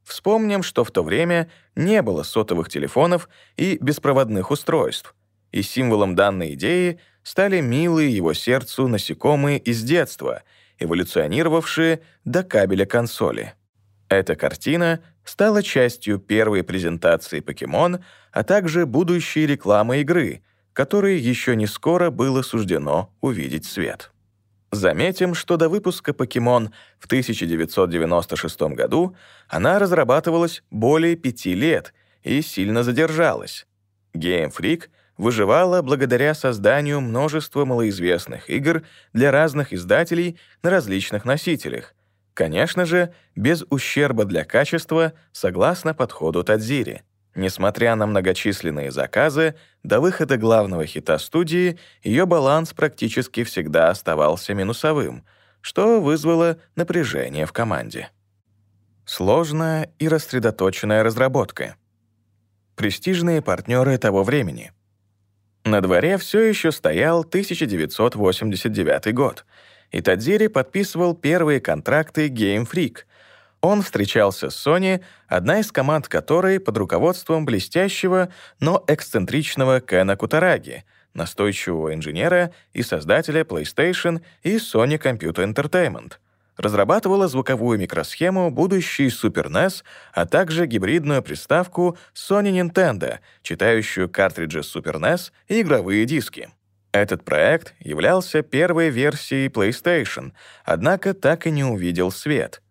Вспомним, что в то время не было сотовых телефонов и беспроводных устройств, и символом данной идеи стали милые его сердцу насекомые из детства, эволюционировавшие до кабеля консоли. Эта картина стала частью первой презентации Покемон, а также будущей рекламы игры, которой еще не скоро было суждено увидеть свет. Заметим, что до выпуска Покемон в 1996 году она разрабатывалась более пяти лет и сильно задержалась. Game Freak выживала благодаря созданию множества малоизвестных игр для разных издателей на различных носителях. Конечно же, без ущерба для качества, согласно подходу Тадзири. Несмотря на многочисленные заказы, до выхода главного хита студии ее баланс практически всегда оставался минусовым, что вызвало напряжение в команде. Сложная и рассредоточенная разработка. Престижные партнеры того времени — на дворе все еще стоял 1989 год, и Тадзири подписывал первые контракты Game Freak. Он встречался с Sony, одна из команд которой под руководством блестящего, но эксцентричного Кена Кутараги, настойчивого инженера и создателя PlayStation и Sony Computer Entertainment — разрабатывала звуковую микросхему будущей Super NES, а также гибридную приставку Sony Nintendo, читающую картриджи Super NES и игровые диски. Этот проект являлся первой версией PlayStation, однако так и не увидел свет.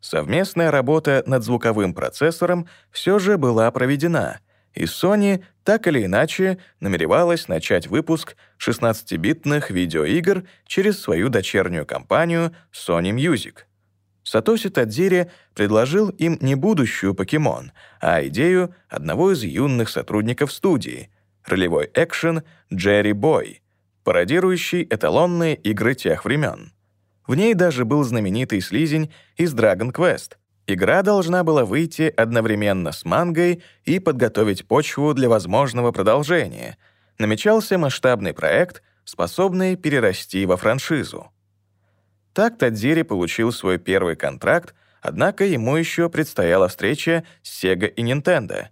Совместная работа над звуковым процессором все же была проведена — и Sony так или иначе намеревалась начать выпуск 16-битных видеоигр через свою дочернюю компанию Sony Music. Сатоси Тадзири предложил им не будущую покемон, а идею одного из юных сотрудников студии — ролевой экшен Джерри Бой, пародирующий эталонные игры тех времен. В ней даже был знаменитый слизень из Dragon Quest — Игра должна была выйти одновременно с мангой и подготовить почву для возможного продолжения. Намечался масштабный проект, способный перерасти во франшизу. Так Тадзири получил свой первый контракт, однако ему еще предстояла встреча с Sega и Nintendo.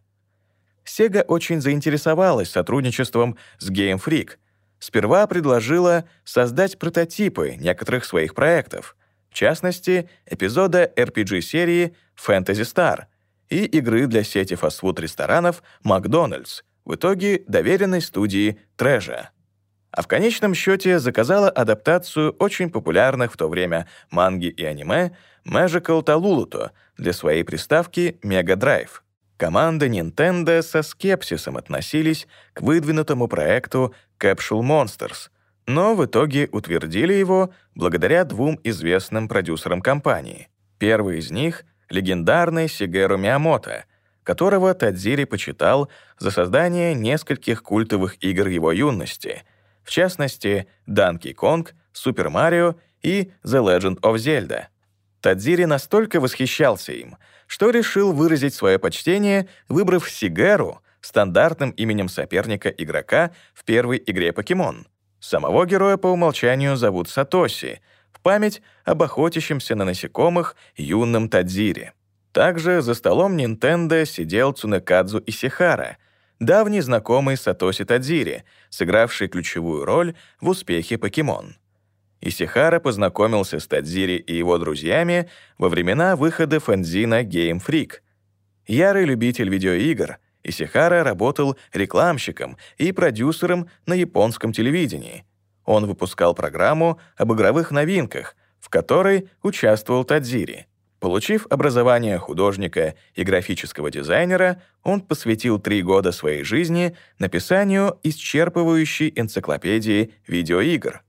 Sega очень заинтересовалась сотрудничеством с Game Freak. Сперва предложила создать прототипы некоторых своих проектов — в частности, эпизода RPG-серии Fantasy Star и игры для сети фастфуд-ресторанов Макдональдс, в итоге доверенной студии Treasure. А в конечном счете заказала адаптацию очень популярных в то время манги и аниме Magical Taluluto для своей приставки Mega Drive. Команда Nintendo со скепсисом относились к выдвинутому проекту Capsule Monsters, но в итоге утвердили его благодаря двум известным продюсерам компании. Первый из них — легендарный Сигеру Миямото, которого Тадзири почитал за создание нескольких культовых игр его юности, в частности, Donkey Kong, Super Mario и The Legend of Zelda. Тадзири настолько восхищался им, что решил выразить свое почтение, выбрав Сигеру стандартным именем соперника игрока в первой игре «Покемон», Самого героя по умолчанию зовут Сатоси, в память об охотящемся на насекомых юном Тадзире. Также за столом Nintendo сидел Цунекадзу Исихара, давний знакомый Сатоси Тадзири, сыгравший ключевую роль в успехе «Покемон». Исихара познакомился с Тадзири и его друзьями во времена выхода фэнзина Game Freak. Ярый любитель видеоигр, Исихара работал рекламщиком и продюсером на японском телевидении. Он выпускал программу об игровых новинках, в которой участвовал Тадзири. Получив образование художника и графического дизайнера, он посвятил три года своей жизни написанию исчерпывающей энциклопедии видеоигр.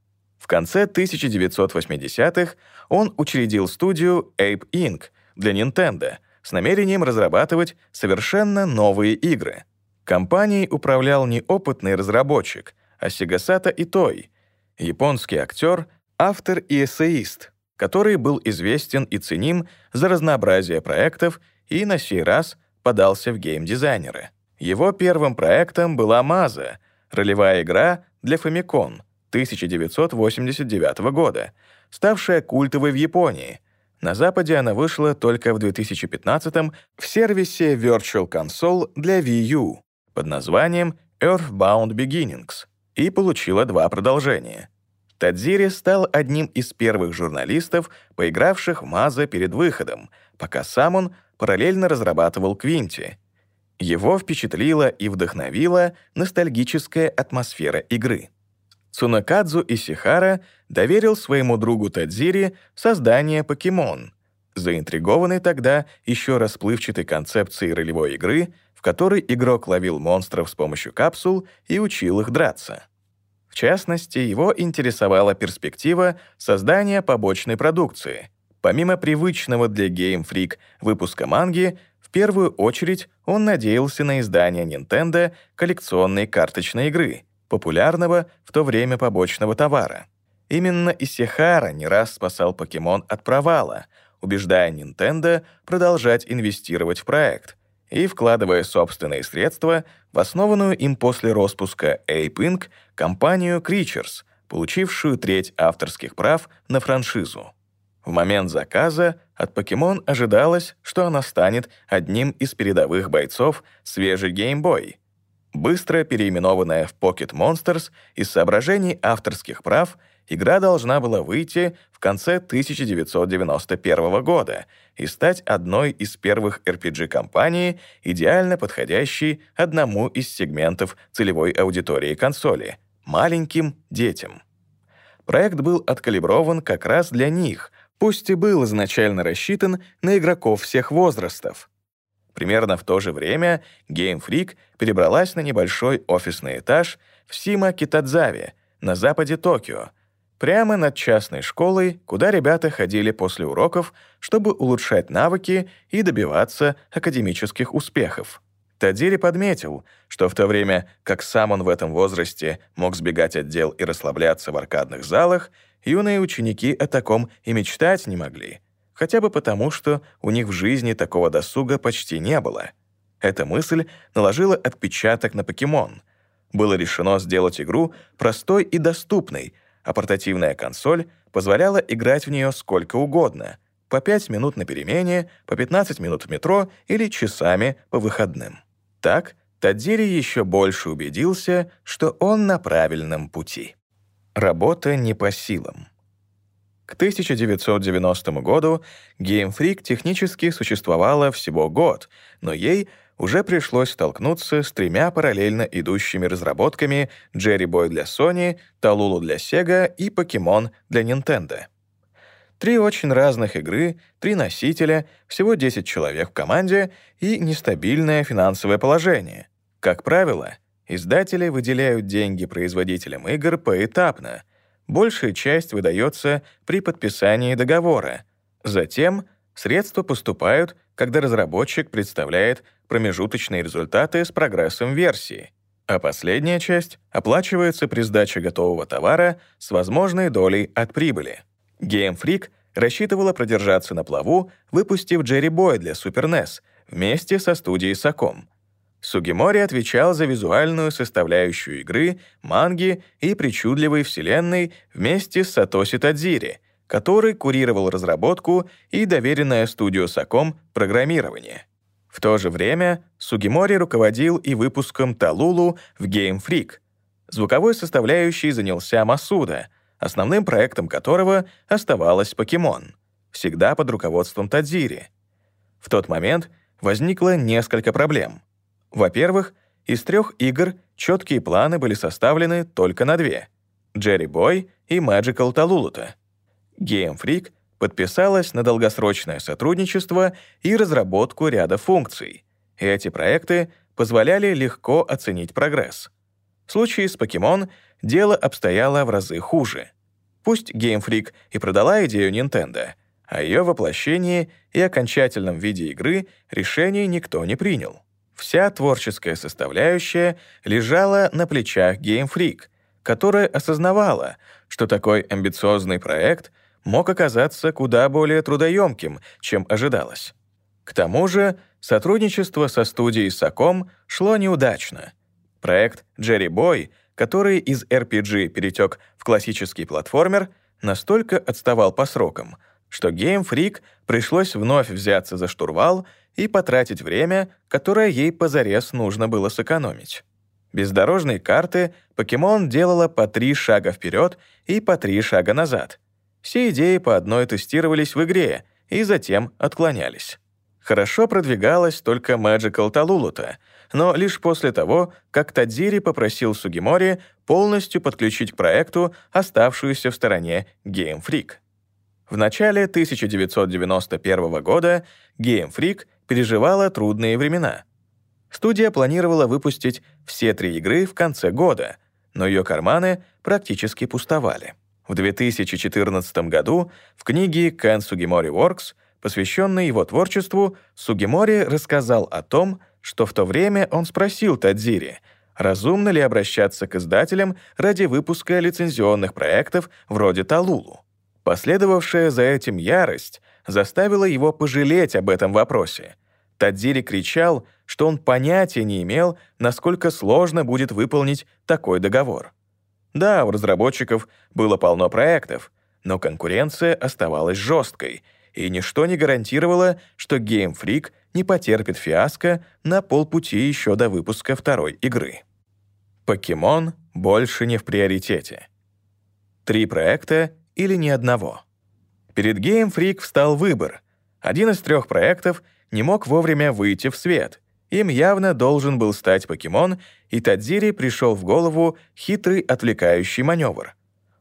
В конце 1980-х он учредил студию Ape Inc. для Nintendo с намерением разрабатывать совершенно новые игры. Компанией управлял не опытный разработчик, а Сигасата Итой, японский актер, автор и эссеист, который был известен и ценим за разнообразие проектов и на сей раз подался в геймдизайнеры. Его первым проектом была «Маза» — ролевая игра для Famicom — 1989 года, ставшая культовой в Японии. На Западе она вышла только в 2015 в сервисе Virtual Console для Wii U под названием Earthbound Beginnings и получила два продолжения. Тадзири стал одним из первых журналистов, поигравших в Маза перед выходом, пока сам он параллельно разрабатывал Квинти. Его впечатлила и вдохновила ностальгическая атмосфера игры. Цунакадзу Исихара доверил своему другу Тадзири создание покемон, заинтригованный тогда еще расплывчатой концепцией ролевой игры, в которой игрок ловил монстров с помощью капсул и учил их драться. В частности, его интересовала перспектива создания побочной продукции. Помимо привычного для Game Freak выпуска манги, в первую очередь он надеялся на издание Nintendo коллекционной карточной игры — популярного в то время побочного товара. Именно Исихара не раз спасал покемон от провала, убеждая Nintendo продолжать инвестировать в проект и вкладывая собственные средства в основанную им после распуска Ape Inc. компанию Creatures, получившую треть авторских прав на франшизу. В момент заказа от Покемон ожидалось, что она станет одним из передовых бойцов свежей Game Boy — Быстро переименованная в Pocket Monsters, из соображений авторских прав, игра должна была выйти в конце 1991 года и стать одной из первых RPG-компаний, идеально подходящей одному из сегментов целевой аудитории консоли — маленьким детям. Проект был откалиброван как раз для них, пусть и был изначально рассчитан на игроков всех возрастов — Примерно в то же время Game Freak перебралась на небольшой офисный этаж в Сима-Китадзаве на западе Токио, прямо над частной школой, куда ребята ходили после уроков, чтобы улучшать навыки и добиваться академических успехов. Тадири подметил, что в то время, как сам он в этом возрасте мог сбегать от дел и расслабляться в аркадных залах, юные ученики о таком и мечтать не могли — хотя бы потому, что у них в жизни такого досуга почти не было. Эта мысль наложила отпечаток на покемон. Было решено сделать игру простой и доступной, а портативная консоль позволяла играть в нее сколько угодно, по 5 минут на перемене, по 15 минут в метро или часами по выходным. Так Тадзири еще больше убедился, что он на правильном пути. Работа не по силам. К 1990 году Game Freak технически существовала всего год, но ей уже пришлось столкнуться с тремя параллельно идущими разработками Jerry Boy для Sony, Talulu для Sega и Pokemon для Nintendo. Три очень разных игры, три носителя, всего 10 человек в команде и нестабильное финансовое положение. Как правило, издатели выделяют деньги производителям игр поэтапно — большая часть выдается при подписании договора. Затем средства поступают, когда разработчик представляет промежуточные результаты с прогрессом версии, а последняя часть оплачивается при сдаче готового товара с возможной долей от прибыли. Game Freak рассчитывала продержаться на плаву, выпустив Jerry Boy для Super NES вместе со студией Sacom — Сугимори отвечал за визуальную составляющую игры, манги и причудливой вселенной вместе с Сатоси Тадзири, который курировал разработку и доверенное студию Саком программирование. В то же время Сугимори руководил и выпуском Талулу в Game Freak. Звуковой составляющей занялся Масуда, основным проектом которого оставалась Покемон, всегда под руководством Тадзири. В тот момент возникло несколько проблем. Во-первых, из трех игр четкие планы были составлены только на две — Джерри Бой и Magical Taluluta — Game Freak подписалась на долгосрочное сотрудничество и разработку ряда функций. Эти проекты позволяли легко оценить прогресс. В случае с Pokemon дело обстояло в разы хуже. Пусть Game Freak и продала идею Nintendo, о ее воплощении и окончательном виде игры решений никто не принял. Вся творческая составляющая лежала на плечах Game Freak, которая осознавала, что такой амбициозный проект — мог оказаться куда более трудоемким, чем ожидалось. К тому же сотрудничество со студией Саком шло неудачно. Проект «Джерри Бой», который из RPG перетек в классический платформер, настолько отставал по срокам, что Freak пришлось вновь взяться за штурвал и потратить время, которое ей позарез нужно было сэкономить. Без дорожной карты Покемон делала по три шага вперед и по три шага назад — все идеи по одной тестировались в игре и затем отклонялись. Хорошо продвигалась только Magical Taluluta, но лишь после того, как Тадзири попросил Сугимори полностью подключить к проекту оставшуюся в стороне Game Freak. В начале 1991 года Game Freak переживала трудные времена. Студия планировала выпустить все три игры в конце года, но ее карманы практически пустовали. В 2014 году в книге «Can Sugimori Works», посвященной его творчеству, Сугимори рассказал о том, что в то время он спросил Тадзири, разумно ли обращаться к издателям ради выпуска лицензионных проектов вроде Талулу. Последовавшая за этим ярость заставила его пожалеть об этом вопросе. Тадзири кричал, что он понятия не имел, насколько сложно будет выполнить такой договор. Да, у разработчиков было полно проектов, но конкуренция оставалась жесткой, и ничто не гарантировало, что Game Freak не потерпит фиаско на полпути еще до выпуска второй игры. Покемон больше не в приоритете. Три проекта или ни одного. Перед Game Freak встал выбор. Один из трех проектов не мог вовремя выйти в свет — им явно должен был стать покемон, и Тадзири пришел в голову хитрый отвлекающий маневр.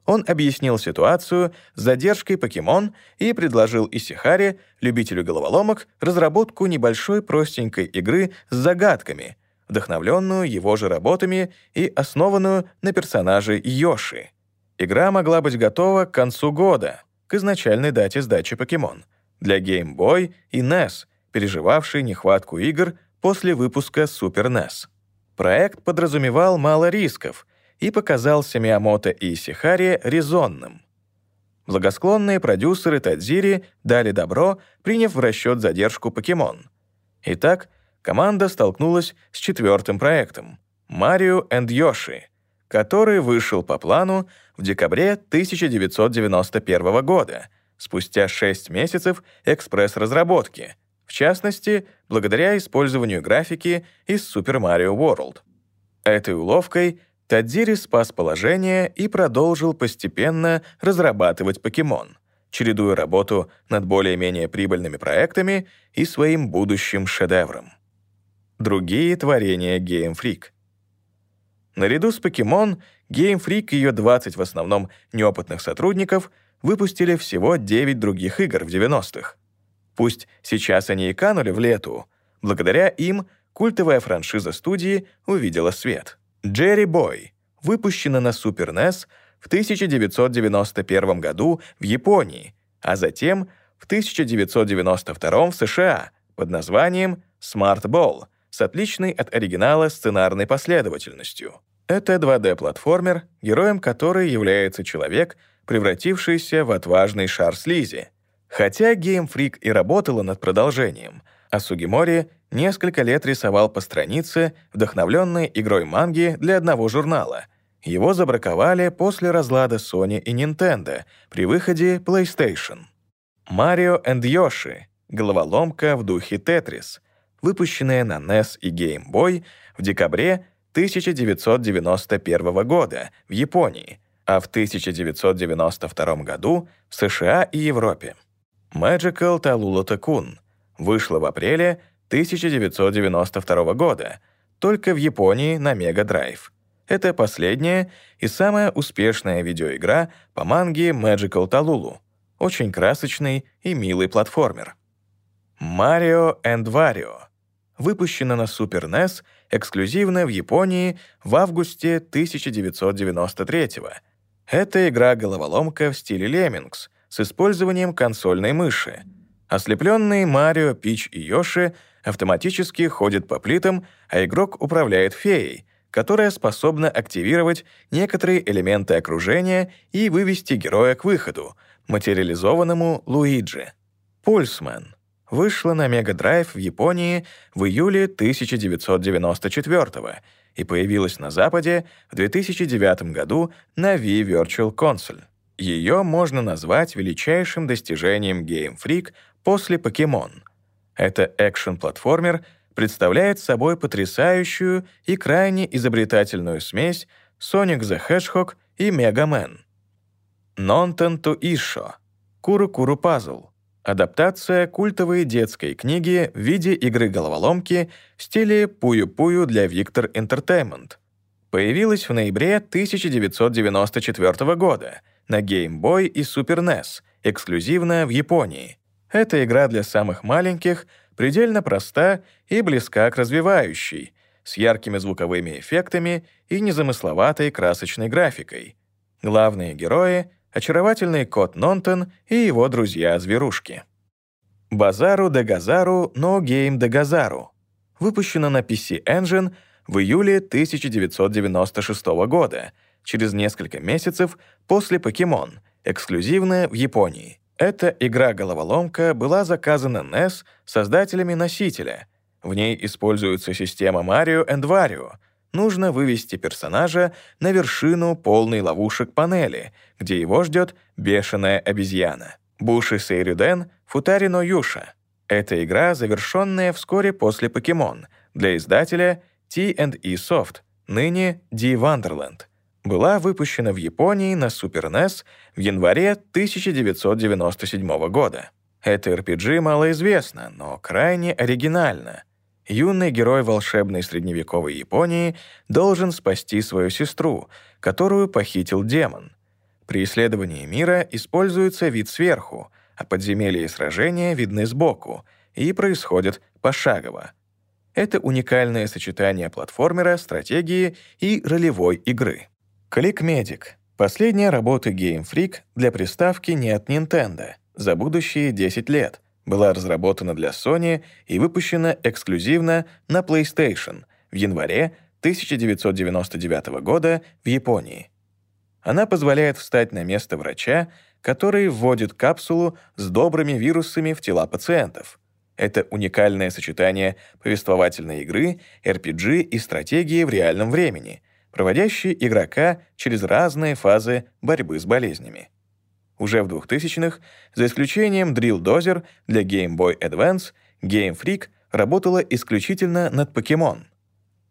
Он объяснил ситуацию с задержкой покемон и предложил Исихаре, любителю головоломок, разработку небольшой простенькой игры с загадками, вдохновленную его же работами и основанную на персонаже Йоши. Игра могла быть готова к концу года, к изначальной дате сдачи покемон, для Game Boy и NES, переживавшей нехватку игр после выпуска Super NES. Проект подразумевал мало рисков и показался Миямото и Исихари резонным. Благосклонные продюсеры Тадзири дали добро, приняв в расчет задержку «Покемон». Итак, команда столкнулась с четвертым проектом — «Марио энд Йоши», который вышел по плану в декабре 1991 года, спустя 6 месяцев экспресс-разработки — в частности, благодаря использованию графики из Super Mario World. Этой уловкой Тадзири спас положение и продолжил постепенно разрабатывать покемон, чередуя работу над более-менее прибыльными проектами и своим будущим шедевром. Другие творения Game Freak. Наряду с Покемон, Game Freak и ее 20 в основном неопытных сотрудников выпустили всего 9 других игр в 90-х. Пусть сейчас они и канули в лету, благодаря им культовая франшиза студии увидела свет. «Джерри Бой» выпущена на Super NES в 1991 году в Японии, а затем в 1992 в США под названием Smart Ball с отличной от оригинала сценарной последовательностью. Это 2D-платформер, героем которой является человек, превратившийся в отважный шар слизи — Хотя Game Freak и работала над продолжением, а Сугимори несколько лет рисовал по странице, вдохновленной игрой манги для одного журнала, Его забраковали после разлада Sony и Nintendo при выходе PlayStation. Mario and Yoshi — головоломка в духе Tetris, выпущенная на NES и Game Boy в декабре 1991 года в Японии, а в 1992 году в США и Европе. Magical Talula Takun вышла в апреле 1992 года только в Японии на Mega Drive. Это последняя и самая успешная видеоигра по манге Magical Talulu. Очень красочный и милый платформер. Mario and Wario выпущена на Super NES эксклюзивно в Японии в августе 1993 -го. Это игра-головоломка в стиле Lemmings с использованием консольной мыши. Ослепленные Марио, Пич и Йоши автоматически ходят по плитам, а игрок управляет феей, которая способна активировать некоторые элементы окружения и вывести героя к выходу, материализованному Луиджи. Пульсмен вышла на Мега Драйв в Японии в июле 1994 и появилась на Западе в 2009 году на Wii Virtual Console. Ее можно назвать величайшим достижением Game Freak после Покемон. Это экшен-платформер представляет собой потрясающую и крайне изобретательную смесь Sonic the Hedgehog и Mega Man. Nonten to Isho — Куру-Куру Пазл — адаптация культовой детской книги в виде игры-головоломки в стиле «Пую-пую» для Victor Entertainment. Появилась в ноябре 1994 года на Game Boy и Super NES, эксклюзивно в Японии. Это игра для самых маленьких, предельно проста и близка к развивающей, с яркими звуковыми эффектами и незамысловатой красочной графикой. Главные герои — очаровательный кот Нонтон и его друзья-зверушки. Базару де Газару No Game de Газару выпущена на PC Engine в июле 1996 года, через несколько месяцев после Покемон, эксклюзивная в Японии. Эта игра-головоломка была заказана NES создателями носителя. В ней используется система Mario and Wario. Нужно вывести персонажа на вершину полной ловушек панели, где его ждет бешеная обезьяна. Буши Сейрюден Футарино Юша. Эта игра, завершенная вскоре после Покемон, для издателя T&E Soft, ныне D Wonderland — была выпущена в Японии на Super NES в январе 1997 года. Это RPG малоизвестно, но крайне оригинально. Юный герой волшебной средневековой Японии должен спасти свою сестру, которую похитил демон. При исследовании мира используется вид сверху, а подземелья и сражения видны сбоку и происходят пошагово. Это уникальное сочетание платформера, стратегии и ролевой игры. ClickMedic — последняя работа Game Freak для приставки не от Nintendo за будущие 10 лет. Была разработана для Sony и выпущена эксклюзивно на PlayStation в январе 1999 года в Японии. Она позволяет встать на место врача, который вводит капсулу с добрыми вирусами в тела пациентов. Это уникальное сочетание повествовательной игры, RPG и стратегии в реальном времени — проводящий игрока через разные фазы борьбы с болезнями. Уже в 2000-х, за исключением Drill Dozer для Game Boy Advance, Game Freak работала исключительно над Покемон.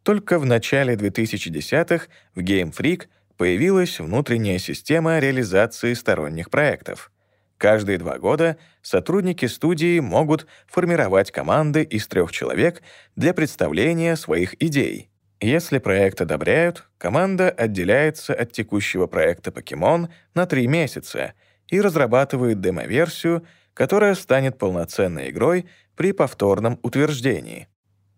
Только в начале 2010-х в Game Freak появилась внутренняя система реализации сторонних проектов. Каждые два года сотрудники студии могут формировать команды из трех человек для представления своих идей — если проект одобряют, команда отделяется от текущего проекта Покемон на три месяца и разрабатывает демо-версию, которая станет полноценной игрой при повторном утверждении.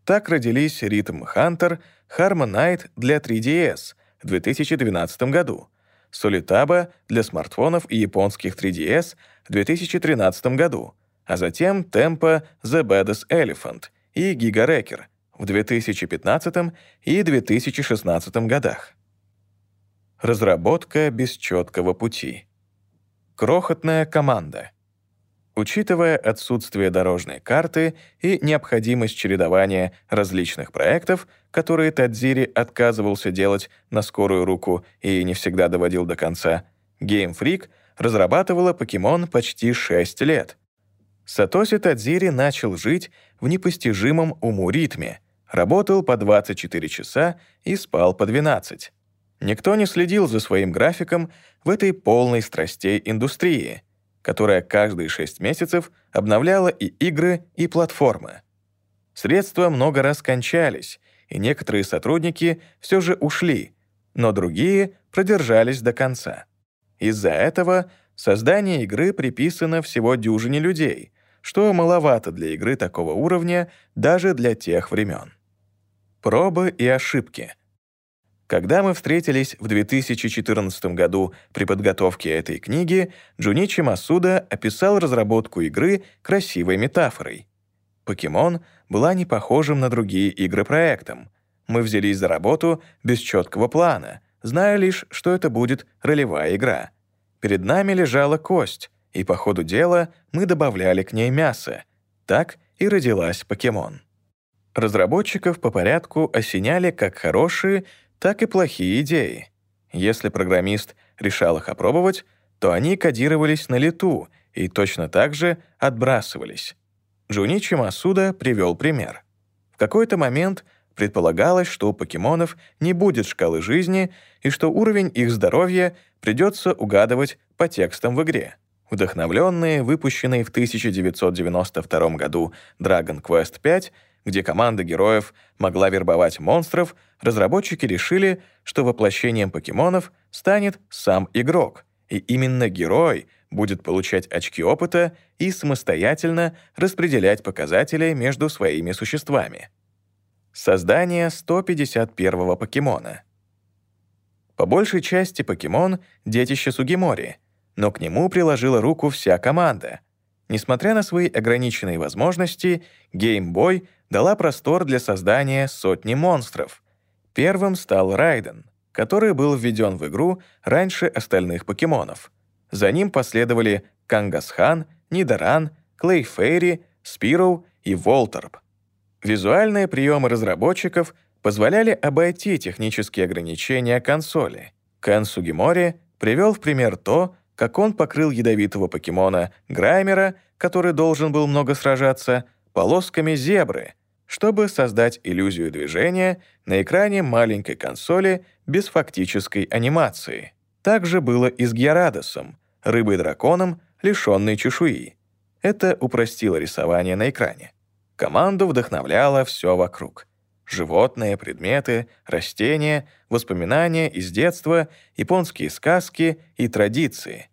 Так родились Rhythm Hunter, Harmonite для 3DS в 2012 году, Solitaba для смартфонов и японских 3DS в 2013 году, а затем Tempo The Baddest Elephant и Giga Wrecker — в 2015 и 2016 годах. Разработка без четкого пути. Крохотная команда. Учитывая отсутствие дорожной карты и необходимость чередования различных проектов, которые Тадзири отказывался делать на скорую руку и не всегда доводил до конца, Game Freak разрабатывала покемон почти 6 лет. Сатоси Тадзири начал жить в непостижимом уму ритме, работал по 24 часа и спал по 12. Никто не следил за своим графиком в этой полной страстей индустрии — которая каждые шесть месяцев обновляла и игры, и платформы. Средства много раз кончались, и некоторые сотрудники все же ушли, но другие продержались до конца. Из-за этого создание игры приписано всего дюжине людей, что маловато для игры такого уровня даже для тех времен. Пробы и ошибки — когда мы встретились в 2014 году при подготовке этой книги, Джуничи Масуда описал разработку игры красивой метафорой. «Покемон» была не похожим на другие игры проектом. Мы взялись за работу без четкого плана, зная лишь, что это будет ролевая игра. Перед нами лежала кость, и по ходу дела мы добавляли к ней мясо. Так и родилась «Покемон». Разработчиков по порядку осеняли как хорошие, так и плохие идеи. Если программист решал их опробовать, то они кодировались на лету и точно так же отбрасывались. Джуничи Масуда привел пример. В какой-то момент предполагалось, что у покемонов не будет шкалы жизни и что уровень их здоровья придется угадывать по текстам в игре. Вдохновленные, выпущенные в 1992 году Dragon Quest V, где команда героев могла вербовать монстров, разработчики решили, что воплощением покемонов станет сам игрок, и именно герой будет получать очки опыта и самостоятельно распределять показатели между своими существами. Создание 151-го покемона. По большей части покемон — детище Сугимори, но к нему приложила руку вся команда. Несмотря на свои ограниченные возможности, Game Boy дала простор для создания сотни монстров. Первым стал Райден, который был введен в игру раньше остальных покемонов. За ним последовали Кангасхан, Нидаран, Клейфейри, Спироу и Волтерп. Визуальные приемы разработчиков позволяли обойти технические ограничения консоли. Кен Сугимори привел в пример то, как он покрыл ядовитого покемона Граймера, который должен был много сражаться, полосками зебры, чтобы создать иллюзию движения на экране маленькой консоли без фактической анимации. Так же было и с Гьярадосом, рыбой-драконом, лишённой чешуи. Это упростило рисование на экране. Команду вдохновляло все вокруг. Животные, предметы, растения, воспоминания из детства, японские сказки и традиции.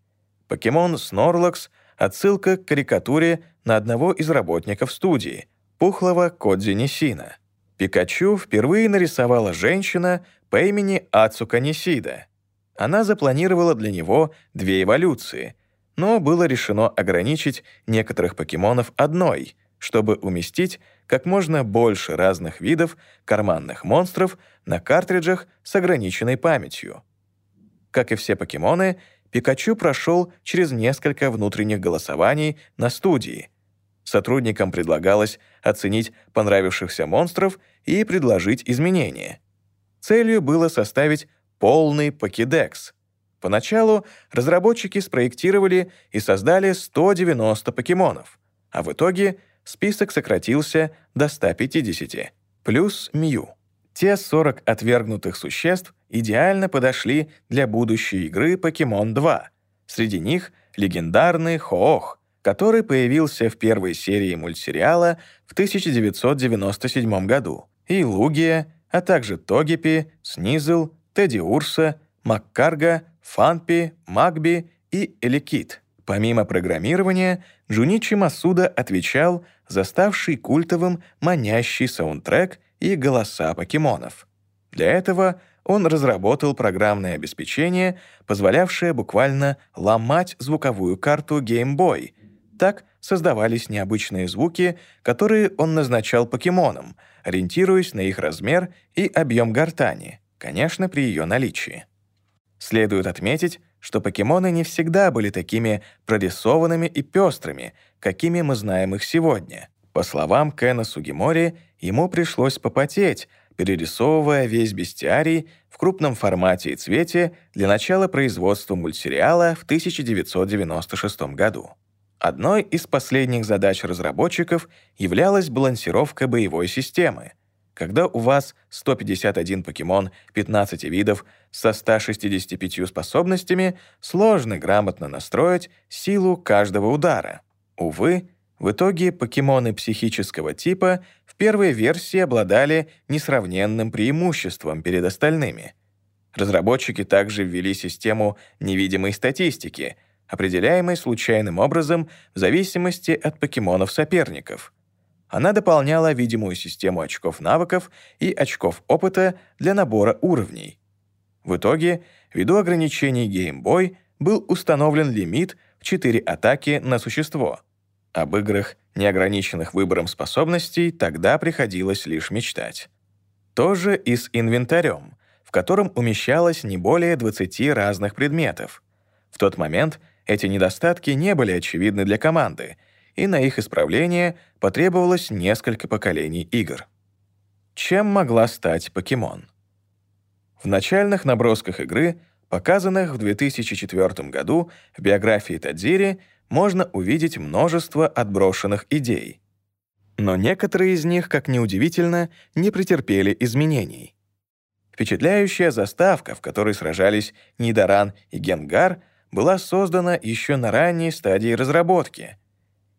Покемон Снорлакс — отсылка к карикатуре на одного из работников студии, пухлого Кодзи Нисина. Пикачу впервые нарисовала женщина по имени Ацука Нисида. Она запланировала для него две эволюции, но было решено ограничить некоторых покемонов одной, чтобы уместить как можно больше разных видов карманных монстров на картриджах с ограниченной памятью. Как и все покемоны, Пикачу прошел через несколько внутренних голосований на студии, Сотрудникам предлагалось оценить понравившихся монстров и предложить изменения. Целью было составить полный покедекс. Поначалу разработчики спроектировали и создали 190 покемонов, а в итоге список сократился до 150, плюс Мью. Те 40 отвергнутых существ идеально подошли для будущей игры Покемон 2. Среди них легендарный Хоох, который появился в первой серии мультсериала в 1997 году, и Лугия, а также Тогипи, Снизл, Тедди Урса, Маккарга, Фанпи, Магби и Эликит. Помимо программирования, Джуничи Масуда отвечал за ставший культовым манящий саундтрек и голоса покемонов. Для этого он разработал программное обеспечение, позволявшее буквально ломать звуковую карту Game Boy — так создавались необычные звуки, которые он назначал покемонам, ориентируясь на их размер и объем гортани, конечно, при ее наличии. Следует отметить, что покемоны не всегда были такими прорисованными и пестрыми, какими мы знаем их сегодня. По словам Кена Сугимори, ему пришлось попотеть, перерисовывая весь бестиарий в крупном формате и цвете для начала производства мультсериала в 1996 году. Одной из последних задач разработчиков являлась балансировка боевой системы. Когда у вас 151 покемон 15 видов со 165 способностями, сложно грамотно настроить силу каждого удара. Увы, в итоге покемоны психического типа в первой версии обладали несравненным преимуществом перед остальными. Разработчики также ввели систему невидимой статистики, определяемой случайным образом в зависимости от покемонов соперников. Она дополняла видимую систему очков навыков и очков опыта для набора уровней. В итоге, ввиду ограничений Game Boy, был установлен лимит в 4 атаки на существо — об играх, неограниченных выбором способностей, тогда приходилось лишь мечтать. Тоже и с инвентарем, в котором умещалось не более 20 разных предметов. В тот момент эти недостатки не были очевидны для команды, и на их исправление потребовалось несколько поколений игр. Чем могла стать покемон? В начальных набросках игры, показанных в 2004 году в биографии Тадзири, можно увидеть множество отброшенных идей. Но некоторые из них, как ни удивительно, не претерпели изменений. Впечатляющая заставка, в которой сражались Нидаран и Генгар, была создана еще на ранней стадии разработки.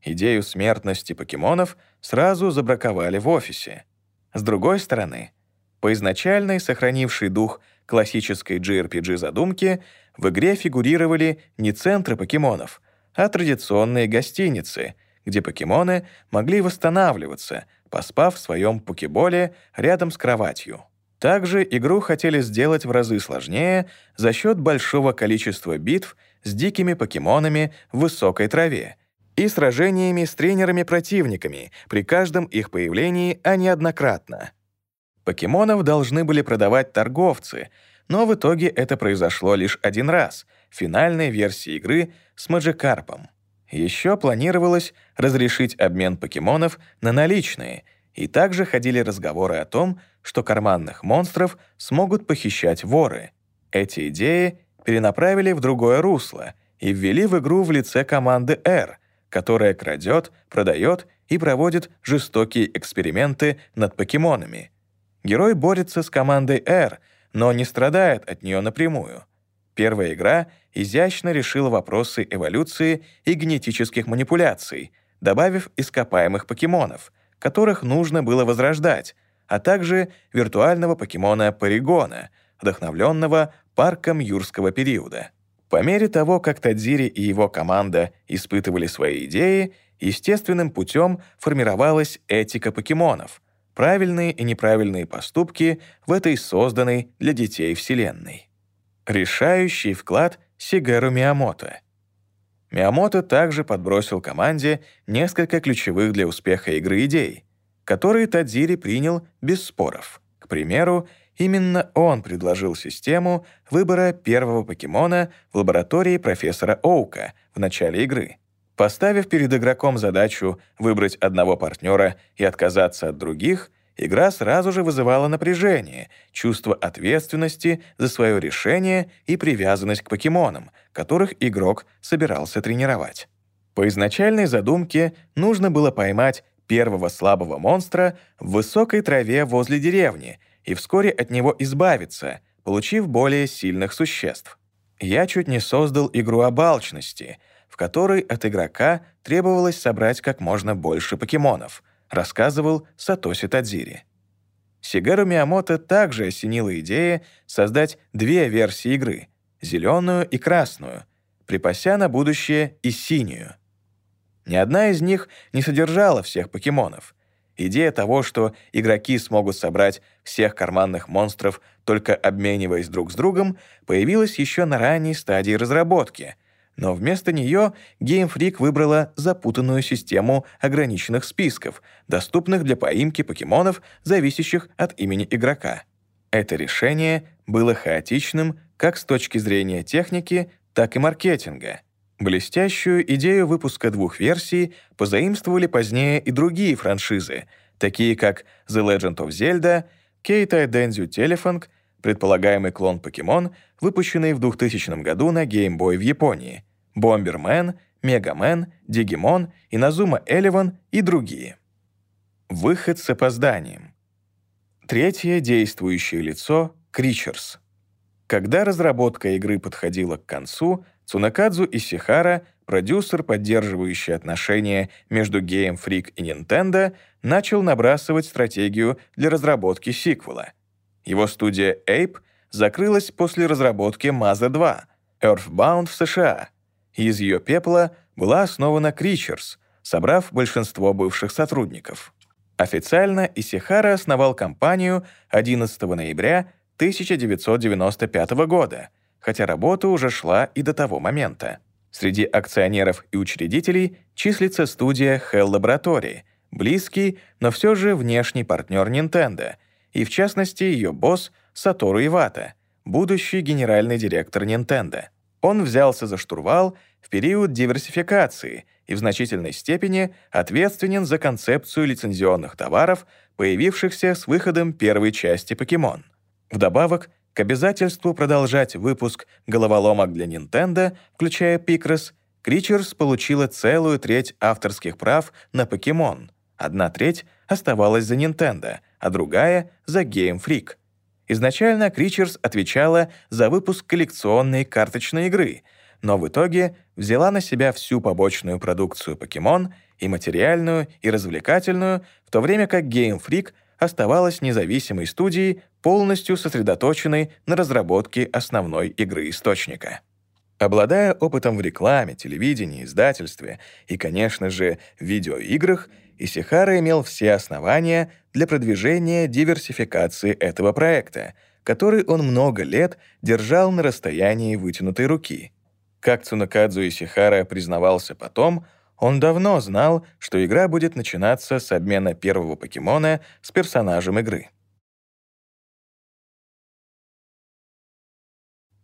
Идею смертности покемонов сразу забраковали в офисе. С другой стороны, по изначальной сохранившей дух классической JRPG задумке в игре фигурировали не центры покемонов, а традиционные гостиницы, где покемоны могли восстанавливаться, поспав в своем покеболе рядом с кроватью. Также игру хотели сделать в разы сложнее за счет большого количества битв с дикими покемонами в высокой траве и сражениями с тренерами-противниками при каждом их появлении, а не однократно. Покемонов должны были продавать торговцы, но в итоге это произошло лишь один раз — финальной версии игры с Маджикарпом. Еще планировалось разрешить обмен покемонов на наличные, и также ходили разговоры о том, что карманных монстров смогут похищать воры. Эти идеи перенаправили в другое русло и ввели в игру в лице команды R, которая крадет, продает и проводит жестокие эксперименты над покемонами. Герой борется с командой R, но не страдает от нее напрямую. Первая игра изящно решила вопросы эволюции и генетических манипуляций, добавив ископаемых покемонов, которых нужно было возрождать, а также виртуального покемона Паригона, вдохновленного парком юрского периода. По мере того, как Тадзири и его команда испытывали свои идеи, естественным путем формировалась этика покемонов, правильные и неправильные поступки в этой созданной для детей вселенной. Решающий вклад Сигару Миямото. Миямото также подбросил команде несколько ключевых для успеха игры идей, которые Тадзири принял без споров. К примеру, именно он предложил систему выбора первого покемона в лаборатории профессора Оука в начале игры. Поставив перед игроком задачу выбрать одного партнера и отказаться от других — игра сразу же вызывала напряжение, чувство ответственности за свое решение и привязанность к покемонам, которых игрок собирался тренировать. По изначальной задумке нужно было поймать первого слабого монстра в высокой траве возле деревни и вскоре от него избавиться, получив более сильных существ. Я чуть не создал игру об алчности, в которой от игрока требовалось собрать как можно больше покемонов — рассказывал Сатоси Тадзири. Сигару Миямото также осенила идея создать две версии игры — зеленую и красную, припася на будущее и синюю. Ни одна из них не содержала всех покемонов. Идея того, что игроки смогут собрать всех карманных монстров, только обмениваясь друг с другом, появилась еще на ранней стадии разработки — но вместо нее Game Freak выбрала запутанную систему ограниченных списков, доступных для поимки покемонов, зависящих от имени игрока. Это решение было хаотичным как с точки зрения техники, так и маркетинга. Блестящую идею выпуска двух версий позаимствовали позднее и другие франшизы, такие как The Legend of Zelda, Кейта Дензю Телефонг, предполагаемый клон Покемон, выпущенный в 2000 году на Game Boy в Японии, Бомбермен, Мегамен, Дигимон, Иназума Элеван и другие. Выход с опозданием. Третье действующее лицо — Кричерс. Когда разработка игры подходила к концу, Цунакадзу Исихара, продюсер, поддерживающий отношения между Game Freak и Nintendo, начал набрасывать стратегию для разработки сиквела. Его студия Ape закрылась после разработки Mazda 2, Earthbound в США. Из ее пепла была основана Creatures, собрав большинство бывших сотрудников. Официально Исихара основал компанию 11 ноября 1995 года, хотя работа уже шла и до того момента. Среди акционеров и учредителей числится студия Hell Laboratory, близкий, но все же внешний партнер Nintendo, и в частности ее босс Сатору Ивата, будущий генеральный директор Nintendo. Он взялся за штурвал в период диверсификации и в значительной степени ответственен за концепцию лицензионных товаров, появившихся с выходом первой части Покемон. Вдобавок, к обязательству продолжать выпуск головоломок для Nintendo, включая Picross, Creatures получила целую треть авторских прав на Покемон. Одна треть оставалась за Nintendo, а другая — за Game Freak. Изначально Creatures отвечала за выпуск коллекционной карточной игры — но в итоге взяла на себя всю побочную продукцию Pokemon и материальную, и развлекательную, в то время как Game Freak оставалась независимой студией, полностью сосредоточенной на разработке основной игры-источника. Обладая опытом в рекламе, телевидении, издательстве и, конечно же, видеоиграх, Исихара имел все основания для продвижения диверсификации этого проекта, который он много лет держал на расстоянии вытянутой руки — как Цунакадзу Исихара признавался потом, он давно знал, что игра будет начинаться с обмена первого покемона с персонажем игры.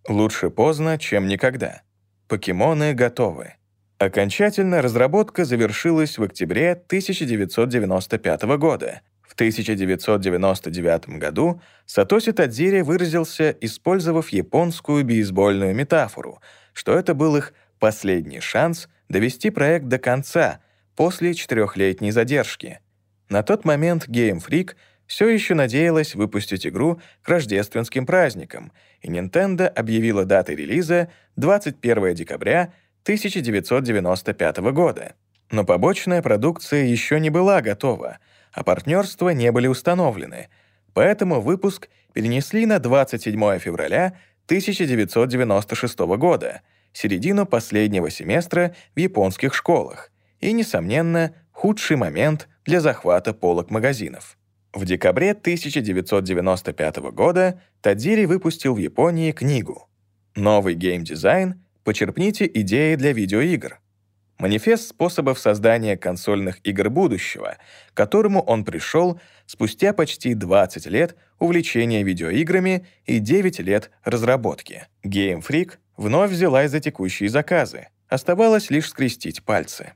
Лучше поздно, чем никогда. Покемоны готовы. Окончательно разработка завершилась в октябре 1995 года. В 1999 году Сатоси Тадзири выразился, использовав японскую бейсбольную метафору — что это был их последний шанс довести проект до конца после четырехлетней задержки. На тот момент Game Freak все еще надеялась выпустить игру к рождественским праздникам, и Nintendo объявила датой релиза 21 декабря 1995 года. Но побочная продукция еще не была готова, а партнерства не были установлены, поэтому выпуск перенесли на 27 февраля 1996 года, середину последнего семестра в японских школах и, несомненно, худший момент для захвата полок магазинов. В декабре 1995 года Тадзири выпустил в Японии книгу «Новый геймдизайн. Почерпните идеи для видеоигр», манифест способов создания консольных игр будущего, к которому он пришел спустя почти 20 лет увлечения видеоиграми и 9 лет разработки. Game Freak вновь взялась за текущие заказы. Оставалось лишь скрестить пальцы.